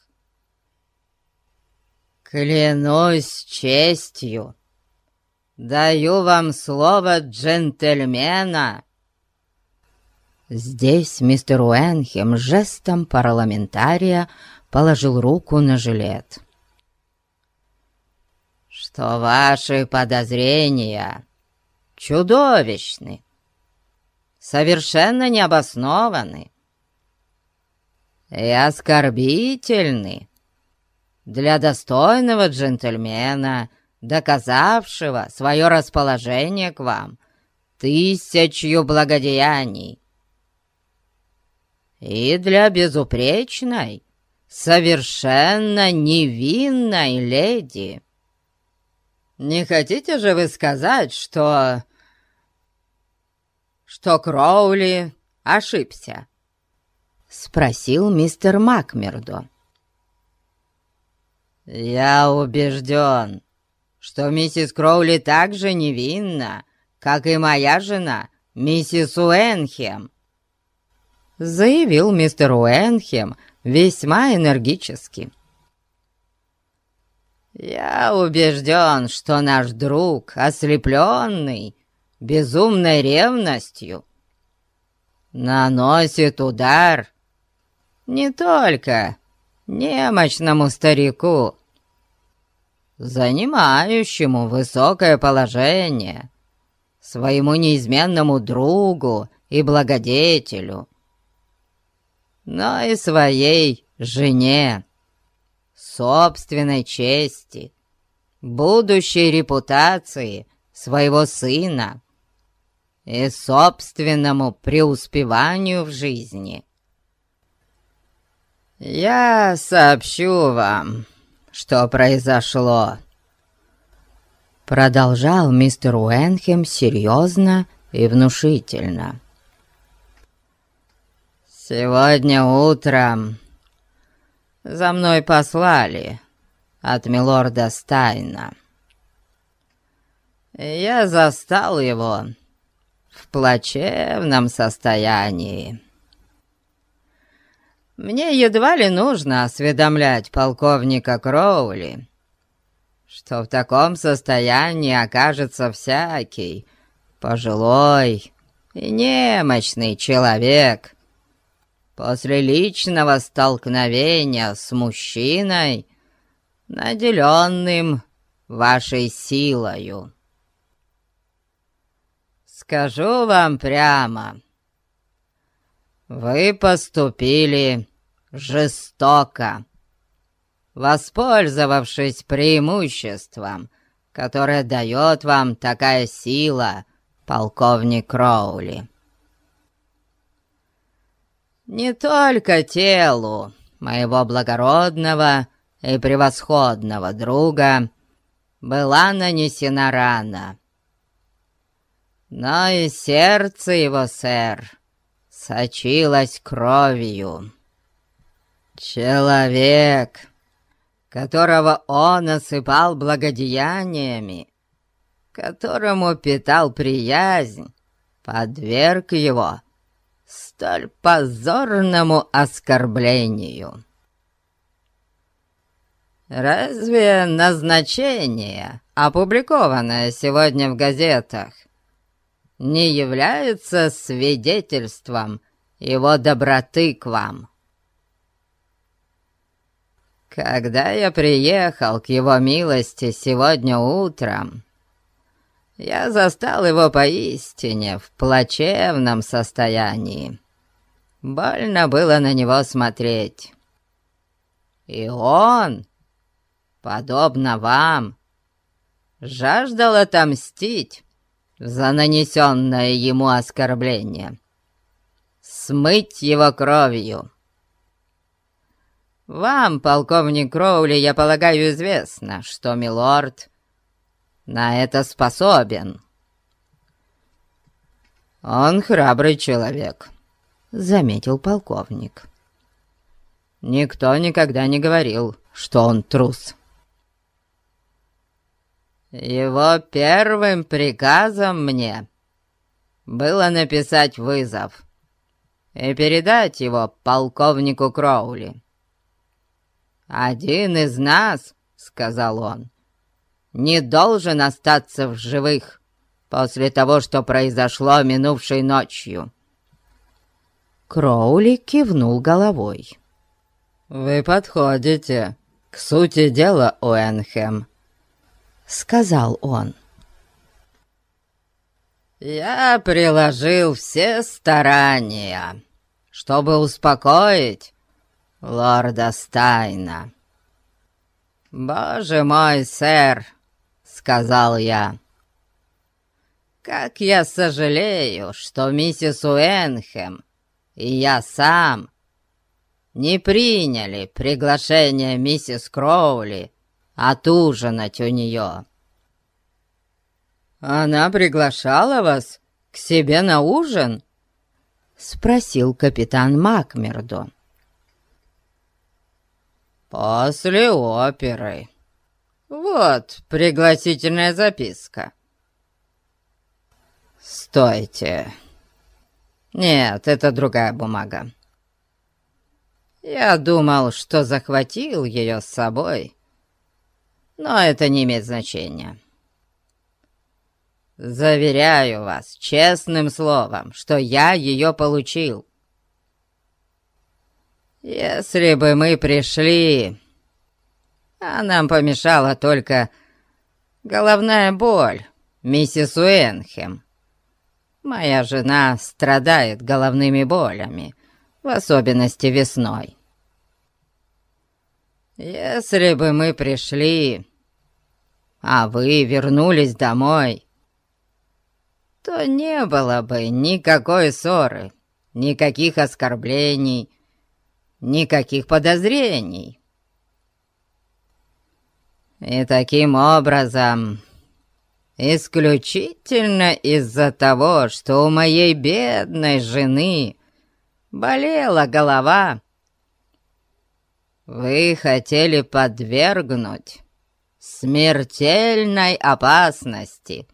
C: Клянусь честью, даю вам слово джентльмена, Здесь мистер Уэнхем жестом парламентария положил руку на жилет. «Что ваши подозрения чудовищны, совершенно необоснованы и оскорбительны для достойного джентльмена, доказавшего свое расположение к вам тысячью благодеяний и для безупречной, совершенно невинной леди. Не хотите же вы сказать, что... что Кроули ошибся?» — спросил мистер Макмердо. «Я убежден, что миссис Кроули так же невинна, как и моя жена, миссис Уэнхем», заявил мистер Уэнхем весьма энергически. «Я убежден, что наш друг, ослепленный безумной ревностью, наносит удар не только немощному старику, занимающему высокое положение, своему неизменному другу и благодетелю, но и своей жене, собственной чести, будущей репутации своего сына и собственному преуспеванию в жизни. Я сообщу вам, что произошло. Продолжал мистер Уэнхем серьезно и внушительно. «Сегодня утром за мной послали от милорда Стайна. Я застал его плачевном состоянии. Мне едва ли нужно осведомлять полковника Кроули, что в таком состоянии окажется всякий пожилой и немощный человек — после личного столкновения с мужчиной, наделенным вашей силою. Скажу вам прямо, вы поступили жестоко, воспользовавшись преимуществом, которое дает вам такая сила, полковник Кроули не только телу моего благородного и превосходного друга была нанесена рана. Но и сердце его, сэр, сочилось кровью. Человек, которого он осыпал благодеяниями, которому питал приязнь, подверг его столь позорному оскорблению. Разве назначение, опубликованное сегодня в газетах, не является свидетельством его доброты к вам? Когда я приехал к его милости сегодня утром, я застал его поистине в плачевном состоянии. Больно было на него смотреть. И он, подобно вам, жаждал отомстить за нанесенное ему оскорбление, смыть его кровью. Вам, полковник Кроули, я полагаю, известно, что милорд на это способен. Он храбрый человек, заметил полковник. Никто никогда не говорил, что он трус. Его первым приказом мне было написать вызов и передать его полковнику Кроули. «Один из нас, — сказал он, не должен остаться в живых после того, что произошло минувшей ночью».
A: Кроули кивнул головой.
C: «Вы подходите к сути дела, Уэнхэм», — сказал он. «Я приложил все старания, чтобы успокоить лорда Стайна». «Боже мой, сэр!» сказал я. «Как я сожалею, что миссис Уэнхэм и я сам не приняли приглашение миссис Кроули отужинать у нее». «Она приглашала вас к себе на ужин?» — спросил капитан Макмердо. «После оперы», «Вот пригласительная записка». «Стойте. Нет, это другая бумага. Я думал, что захватил ее с собой, но это не имеет значения. Заверяю вас честным словом, что я ее получил. Если бы мы пришли а нам помешала только головная боль, миссис Уэнхем. Моя жена страдает головными болями, в особенности весной. Если бы мы пришли, а вы вернулись домой, то не было бы никакой ссоры, никаких оскорблений, никаких подозрений. И таким образом, исключительно из-за того, что у моей бедной жены болела голова, вы хотели подвергнуть смертельной опасности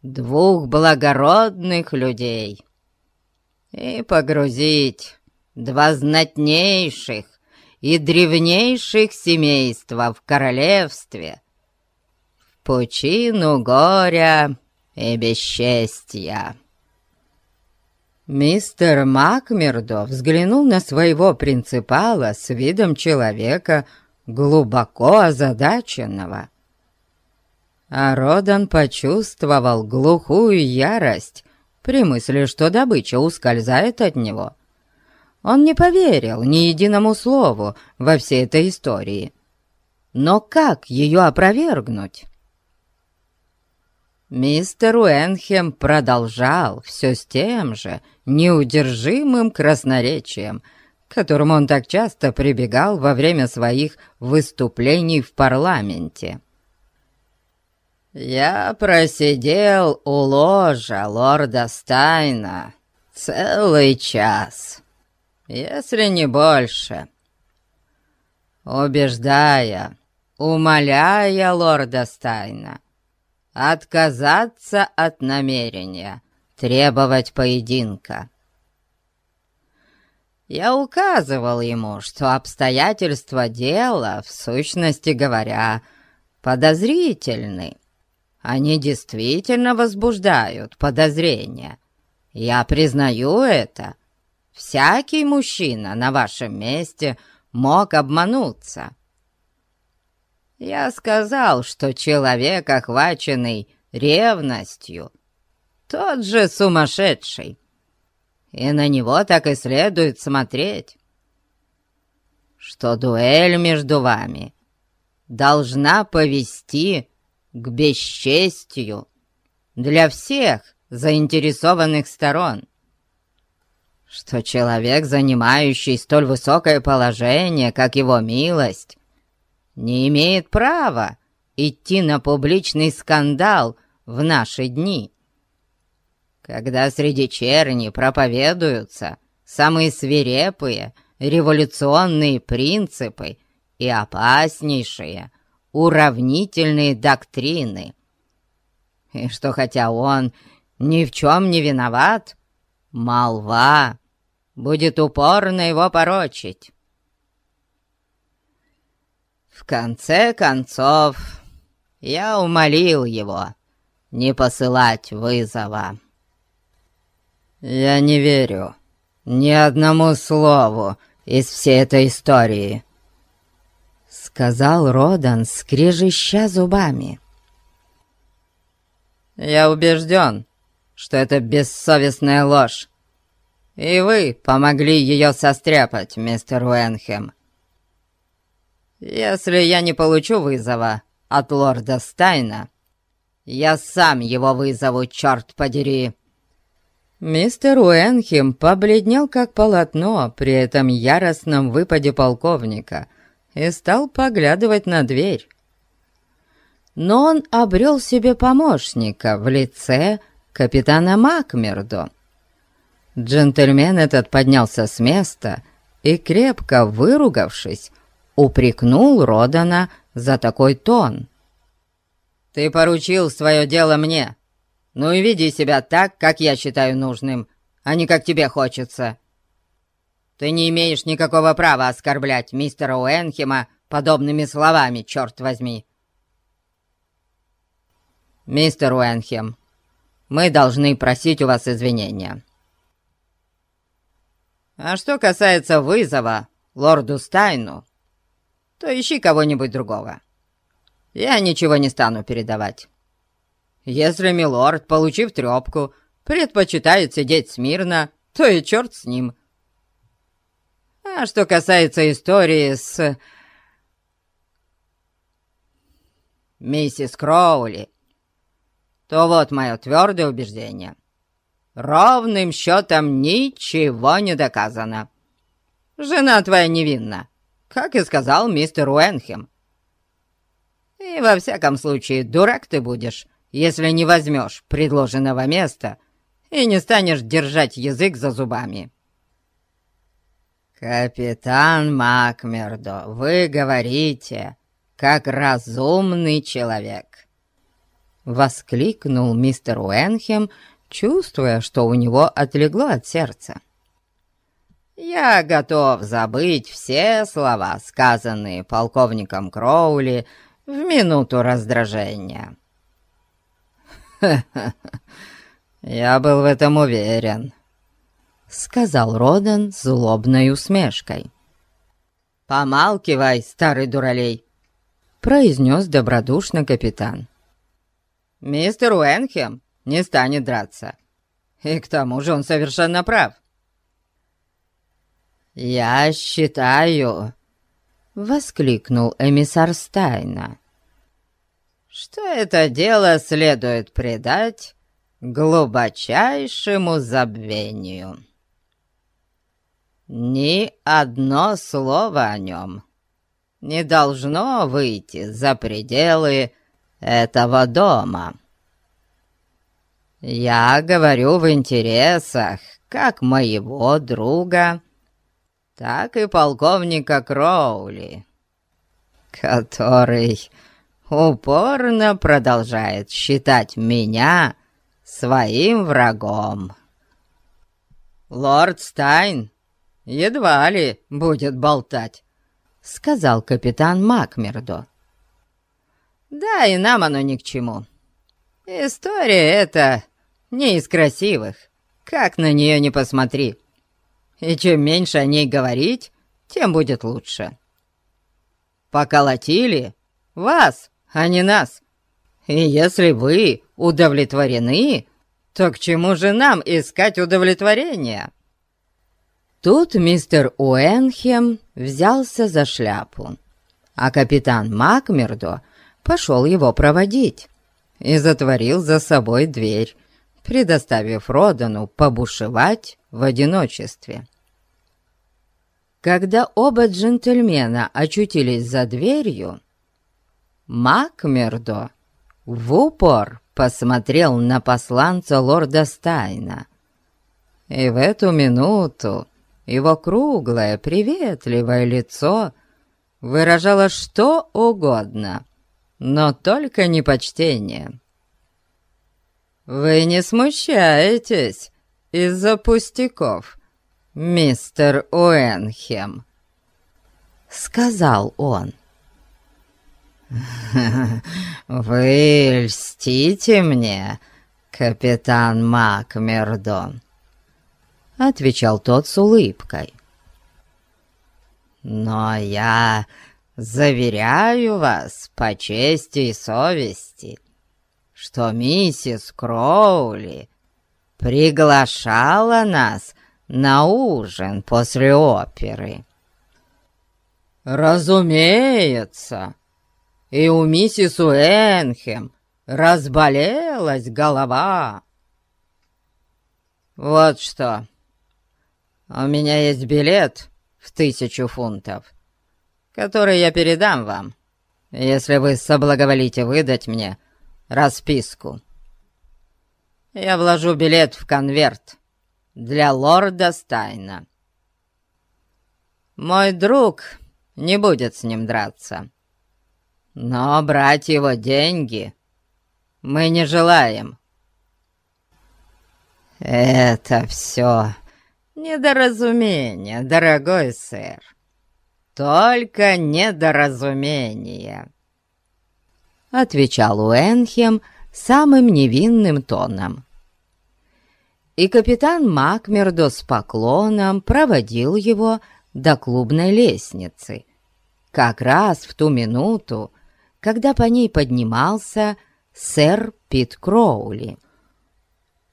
C: двух благородных людей и погрузить два знатнейших и древнейших семейства в королевстве, в пучину горя и бесчестья.
A: Мистер Макмердо взглянул на своего принципала с видом человека глубоко озадаченного. А Родан почувствовал глухую ярость при мысли, что добыча ускользает от него — он не поверил ни единому слову во всей этой истории. Но как ее опровергнуть? Мистер Уэнхем продолжал все с тем же неудержимым красноречием
C: к которому он так часто прибегал во время своих выступлений в парламенте. «Я просидел у ложа лорда Стайна целый час, если не больше, убеждая, умоляя лорда Стайна отказаться от намерения требовать поединка. Я указывал ему, что обстоятельства дела, в сущности говоря, подозрительны. Они действительно возбуждают подозрения. Я признаю это. Всякий мужчина на вашем месте мог обмануться. Я сказал, что человек, охваченный ревностью, тот же сумасшедший, и на него так и следует смотреть, что дуэль между вами должна повести к бесчестью для всех заинтересованных сторон, что человек, занимающий столь высокое положение, как его милость, не имеет права идти на публичный скандал в наши дни когда среди черни проповедуются самые свирепые революционные принципы и опаснейшие уравнительные доктрины. И что хотя он ни в чем не виноват, молва будет упорно его порочить. Конце концов, я умолил его не посылать вызова. «Я не верю ни одному слову из всей этой истории», — сказал Родан, скрежеща зубами. «Я убежден, что это бессовестная ложь, и вы помогли ее состряпать, мистер Уэнхэм. Если я не получу вызова от лорда Стайна, я сам его вызову, черт подери!» Мистер Уэнхем побледнел как полотно при этом яростном выпаде полковника и стал поглядывать на дверь. Но он обрел себе помощника в лице капитана Макмердо. Джентльмен этот поднялся с места и, крепко выругавшись, упрекнул Родана за такой тон. «Ты поручил свое дело мне», ну и веди себя так, как я считаю нужным, а не как тебе хочется. Ты не имеешь никакого права оскорблять мистера Уэнхема подобными словами, черт возьми. Мистер Уэнхем, мы должны просить у вас извинения. А что касается вызова лорду Стайну, то ищи кого-нибудь другого. Я ничего не стану передавать. Если милорд, получив трёпку, предпочитает сидеть смирно, то и черт с ним. А что касается истории с... миссис Кроули, то вот мое твердое убеждение. Ровным счетом ничего не доказано. Жена твоя невинна, как и сказал мистер Уэнхем. И во всяком случае, дурак ты будешь, если не возьмешь предложенного места и не станешь держать язык за зубами». «Капитан Макмердо, вы говорите, как разумный человек!» Воскликнул мистер Уэнхем, чувствуя, что у него отлегло от сердца. «Я готов забыть все слова, сказанные полковником Кроули в минуту раздражения. я был в этом уверен», — сказал Родан злобной усмешкой. «Помалкивай, старый дуралей», — произнес добродушно капитан. «Мистер Уэнхем не станет драться, и к тому же он совершенно прав». «Я считаю», — воскликнул эмиссар Стайна, что это дело следует предать глубочайшему забвению. ни одно слово о нем не должно выйти за пределы этого дома. Я говорю в интересах как моего друга, так и полковника Кроули, который упорно продолжает считать меня своим врагом. Лорд Стайн едва ли будет болтать, сказал капитан Макмердо. Да, и нам оно ни к чему. История эта не из красивых, как на нее не посмотри. И чем меньше о ней говорить, тем будет лучше. Поколотили вас, а не нас. И если вы удовлетворены, то к чему же нам искать удовлетворение?» Тут мистер Уэнхем взялся за шляпу, а капитан Макмердо пошел его проводить и затворил за собой дверь, предоставив Родану побушевать в одиночестве. Когда оба джентльмена очутились за дверью, Макмердо в упор посмотрел на посланца лорда Стайна. И в эту минуту его круглое, приветливое лицо выражало что угодно, но только не почтение. «Вы не смущаетесь из-за пустяков, мистер Уэнхем?» — сказал он. «Вы льстите мне, капитан Макмердон», — отвечал тот с улыбкой. «Но я заверяю вас по чести и совести, что миссис Кроули приглашала нас на ужин после оперы». «Разумеется!» и у миссис Уэнхем разболелась голова. Вот что, у меня есть билет в тысячу фунтов, который я передам вам, если вы соблаговолите выдать мне расписку. Я вложу билет в конверт для лорда Стайна. Мой друг не будет с ним драться. Но брать его деньги мы не желаем. Это все недоразумение, дорогой сэр. Только недоразумение. Отвечал Уэнхем самым невинным тоном. И капитан Макмердо с поклоном проводил его до клубной лестницы. Как раз в ту минуту, когда по ней поднимался сэр Пит Кроули.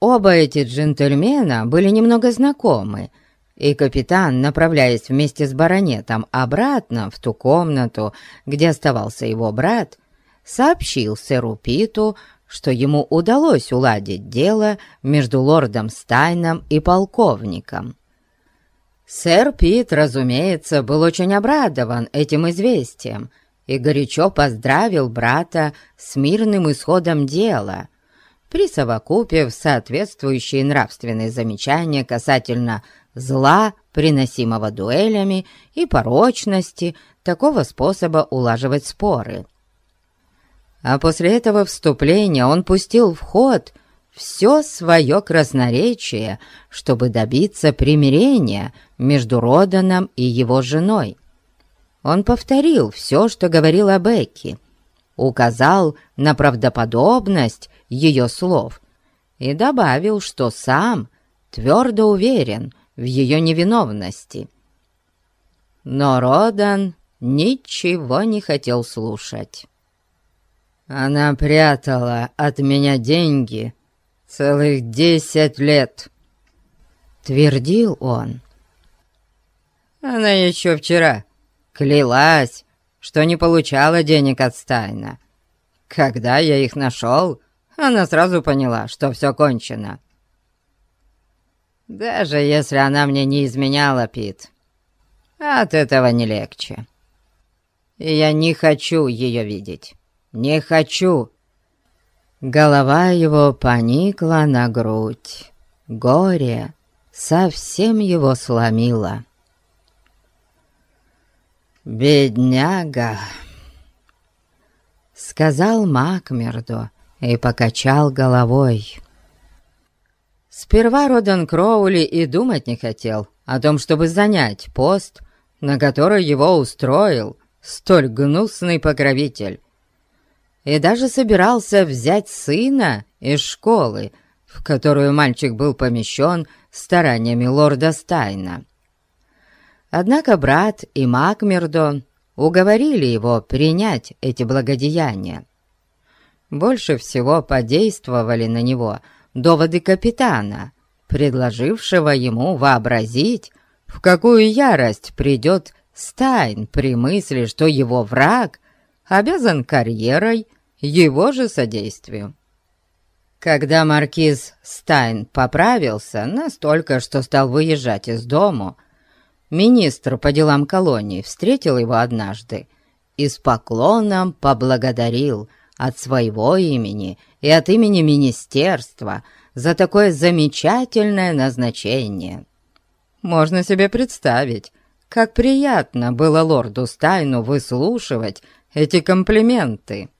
C: Оба эти джентльмена были немного знакомы, и капитан, направляясь вместе с баронетом обратно в ту комнату, где оставался его брат, сообщил сэру Питу, что ему удалось уладить дело между лордом Стайном и полковником. Сэр Пит, разумеется, был очень обрадован этим известием — и горячо поздравил брата с мирным исходом дела, присовокупив соответствующие нравственные замечания касательно зла, приносимого дуэлями, и порочности такого способа улаживать споры. А после этого вступления он пустил в ход все свое красноречие, чтобы добиться примирения между Роданом и его женой. Он повторил все, что говорил о Бекке, указал на правдоподобность ее слов и добавил, что сам твердо уверен в ее невиновности. Но Родан ничего не хотел слушать. «Она прятала от меня деньги целых десять лет», — твердил он. «Она еще вчера Клялась, что не получала денег от Стайна. Когда я их нашел, она сразу поняла, что все кончено. Даже если она мне не изменяла, Пит, от этого не легче. И я не хочу ее видеть. Не хочу. Голова его поникла на грудь. Горе совсем его сломило. «Бедняга!» — сказал Макмердо и покачал головой. Сперва Родан Кроули и думать не хотел о том, чтобы занять пост, на который его устроил столь гнусный покровитель и даже собирался взять сына из школы, в которую мальчик был помещен стараниями лорда Стайна. Однако брат и Макмердо уговорили его принять эти благодеяния. Больше всего подействовали на него доводы капитана, предложившего ему вообразить, в какую ярость придет Стайн при мысли, что его враг обязан карьерой его же содействию. Когда маркиз Стайн поправился настолько, что стал выезжать из дому, министр по делам колонии встретил его однажды и с поклоном поблагодарил от своего имени и от имени министерства за такое замечательное назначение. Можно себе представить, как приятно было лорду Стайну выслушивать эти комплименты.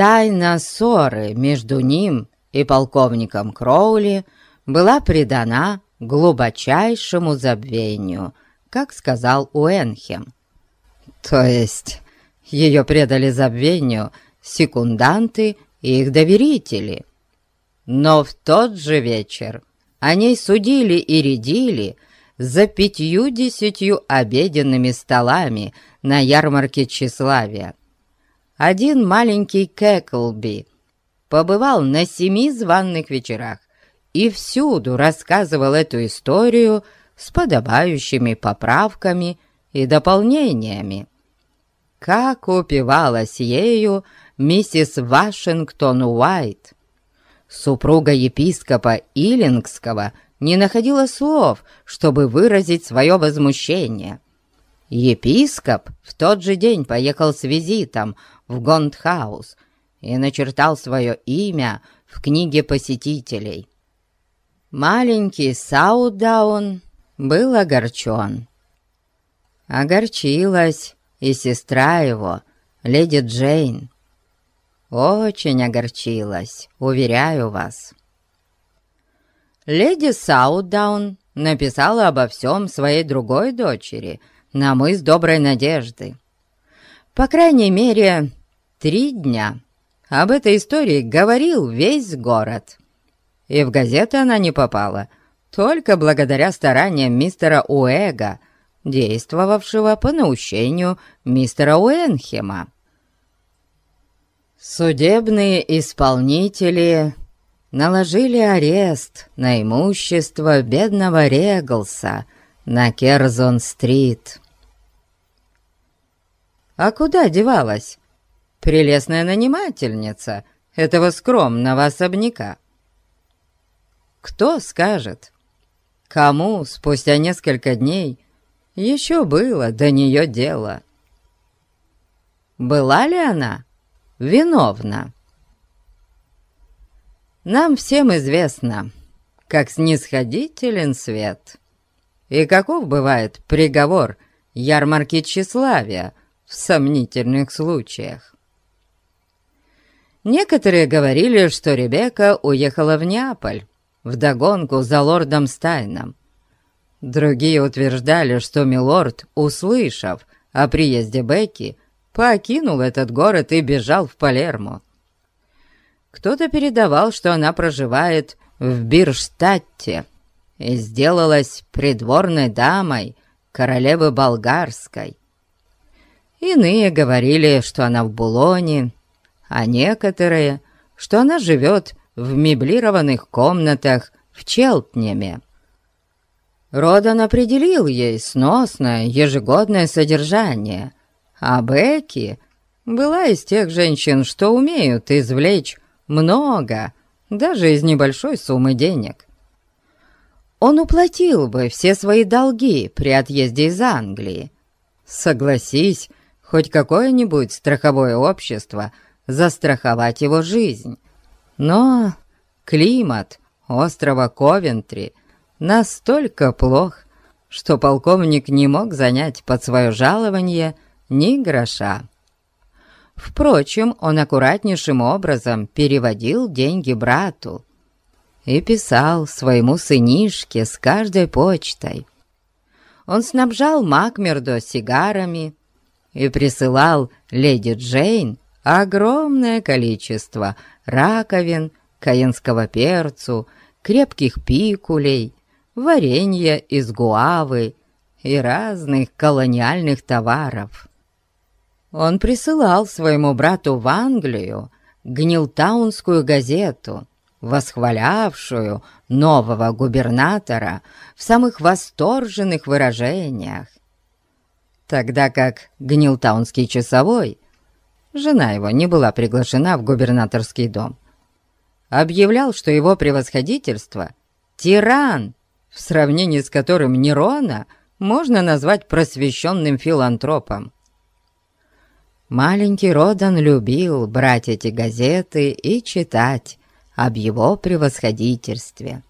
C: Тайна ссоры между ним и полковником Кроули была предана глубочайшему забвению, как сказал Уэнхем. То есть ее предали забвению секунданты и их доверители. Но в тот же вечер о ней судили и рядили за пятью-десятью обеденными столами на ярмарке тщеславия. Один маленький Кэклби побывал на семи званных вечерах и всюду рассказывал эту историю с подобающими поправками и дополнениями. Как упивалась ею миссис Вашингтон Уайт, супруга епископа Илингского, не находила слов, чтобы выразить свое возмущение. Епископ в тот же день поехал с визитом в Гонт-Хаус и начертал свое имя в книге посетителей. Маленький Саутдаун был огорчен. Огорчилась и сестра его, леди Джейн. Очень огорчилась, уверяю вас. Леди Саутдаун написала обо всем своей другой дочери на мыс Доброй Надежды. По крайней мере, три дня об этой истории говорил весь город. И в газеты она не попала, только благодаря стараниям мистера Уэга, действовавшего по наущению мистера Уэнхема. Судебные исполнители наложили арест на имущество бедного Реглса на Керзон-стрит. А куда девалась прелестная нанимательница этого скромного особняка? Кто скажет, кому спустя несколько дней еще было до нее дело? Была ли она виновна? Нам всем известно, как снисходителен свет и каков бывает приговор ярмарки тщеславия в сомнительных случаях. Некоторые говорили, что Ребекка уехала в Неаполь вдогонку за лордом Стайном. Другие утверждали, что милорд, услышав о приезде Бекки, покинул этот город и бежал в Палермо. Кто-то передавал, что она проживает в Бирштадте и сделалась придворной дамой королевы Болгарской. Иные говорили, что она в Булоне, а некоторые, что она живет в меблированных комнатах в Челтнеме. Родан определил ей сносное ежегодное содержание, а Бекки была из тех женщин, что умеют извлечь много, даже из небольшой суммы денег.
A: он уплатил бы все свои долги при отъезде из Англии. Согласись, хоть какое-нибудь страховое общество застраховать его жизнь. Но климат острова Ковентри настолько плох, что полковник не мог занять под свое жалование ни гроша. Впрочем, он аккуратнейшим образом переводил деньги брату и писал своему сынишке с каждой почтой. Он снабжал Макмердо сигарами и присылал леди Джейн огромное количество раковин, каенского перцу, крепких пикулей, варенья из гуавы и разных колониальных товаров. Он присылал своему брату в Англию Гнилтаунскую газету, восхвалявшую нового губернатора в самых восторженных выражениях, тогда как Гнилтаунский часовой, жена его не была приглашена в губернаторский дом, объявлял, что его превосходительство — тиран, в сравнении с которым Нерона можно назвать просвещенным филантропом. Маленький Родан любил брать эти газеты и читать об его превосходительстве.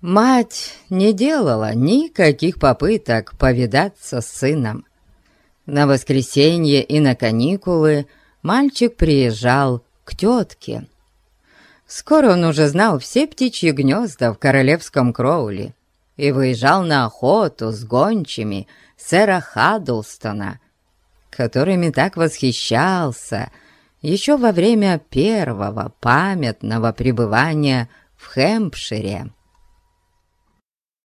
A: Мать не делала никаких попыток повидаться с сыном. На воскресенье и на каникулы мальчик приезжал к тетке. Скоро он уже знал все птичьи гнезда в королевском Кроули и выезжал на охоту с гончими сэра Хаддлстона, которыми так восхищался еще во время первого памятного пребывания в Хэмпшире.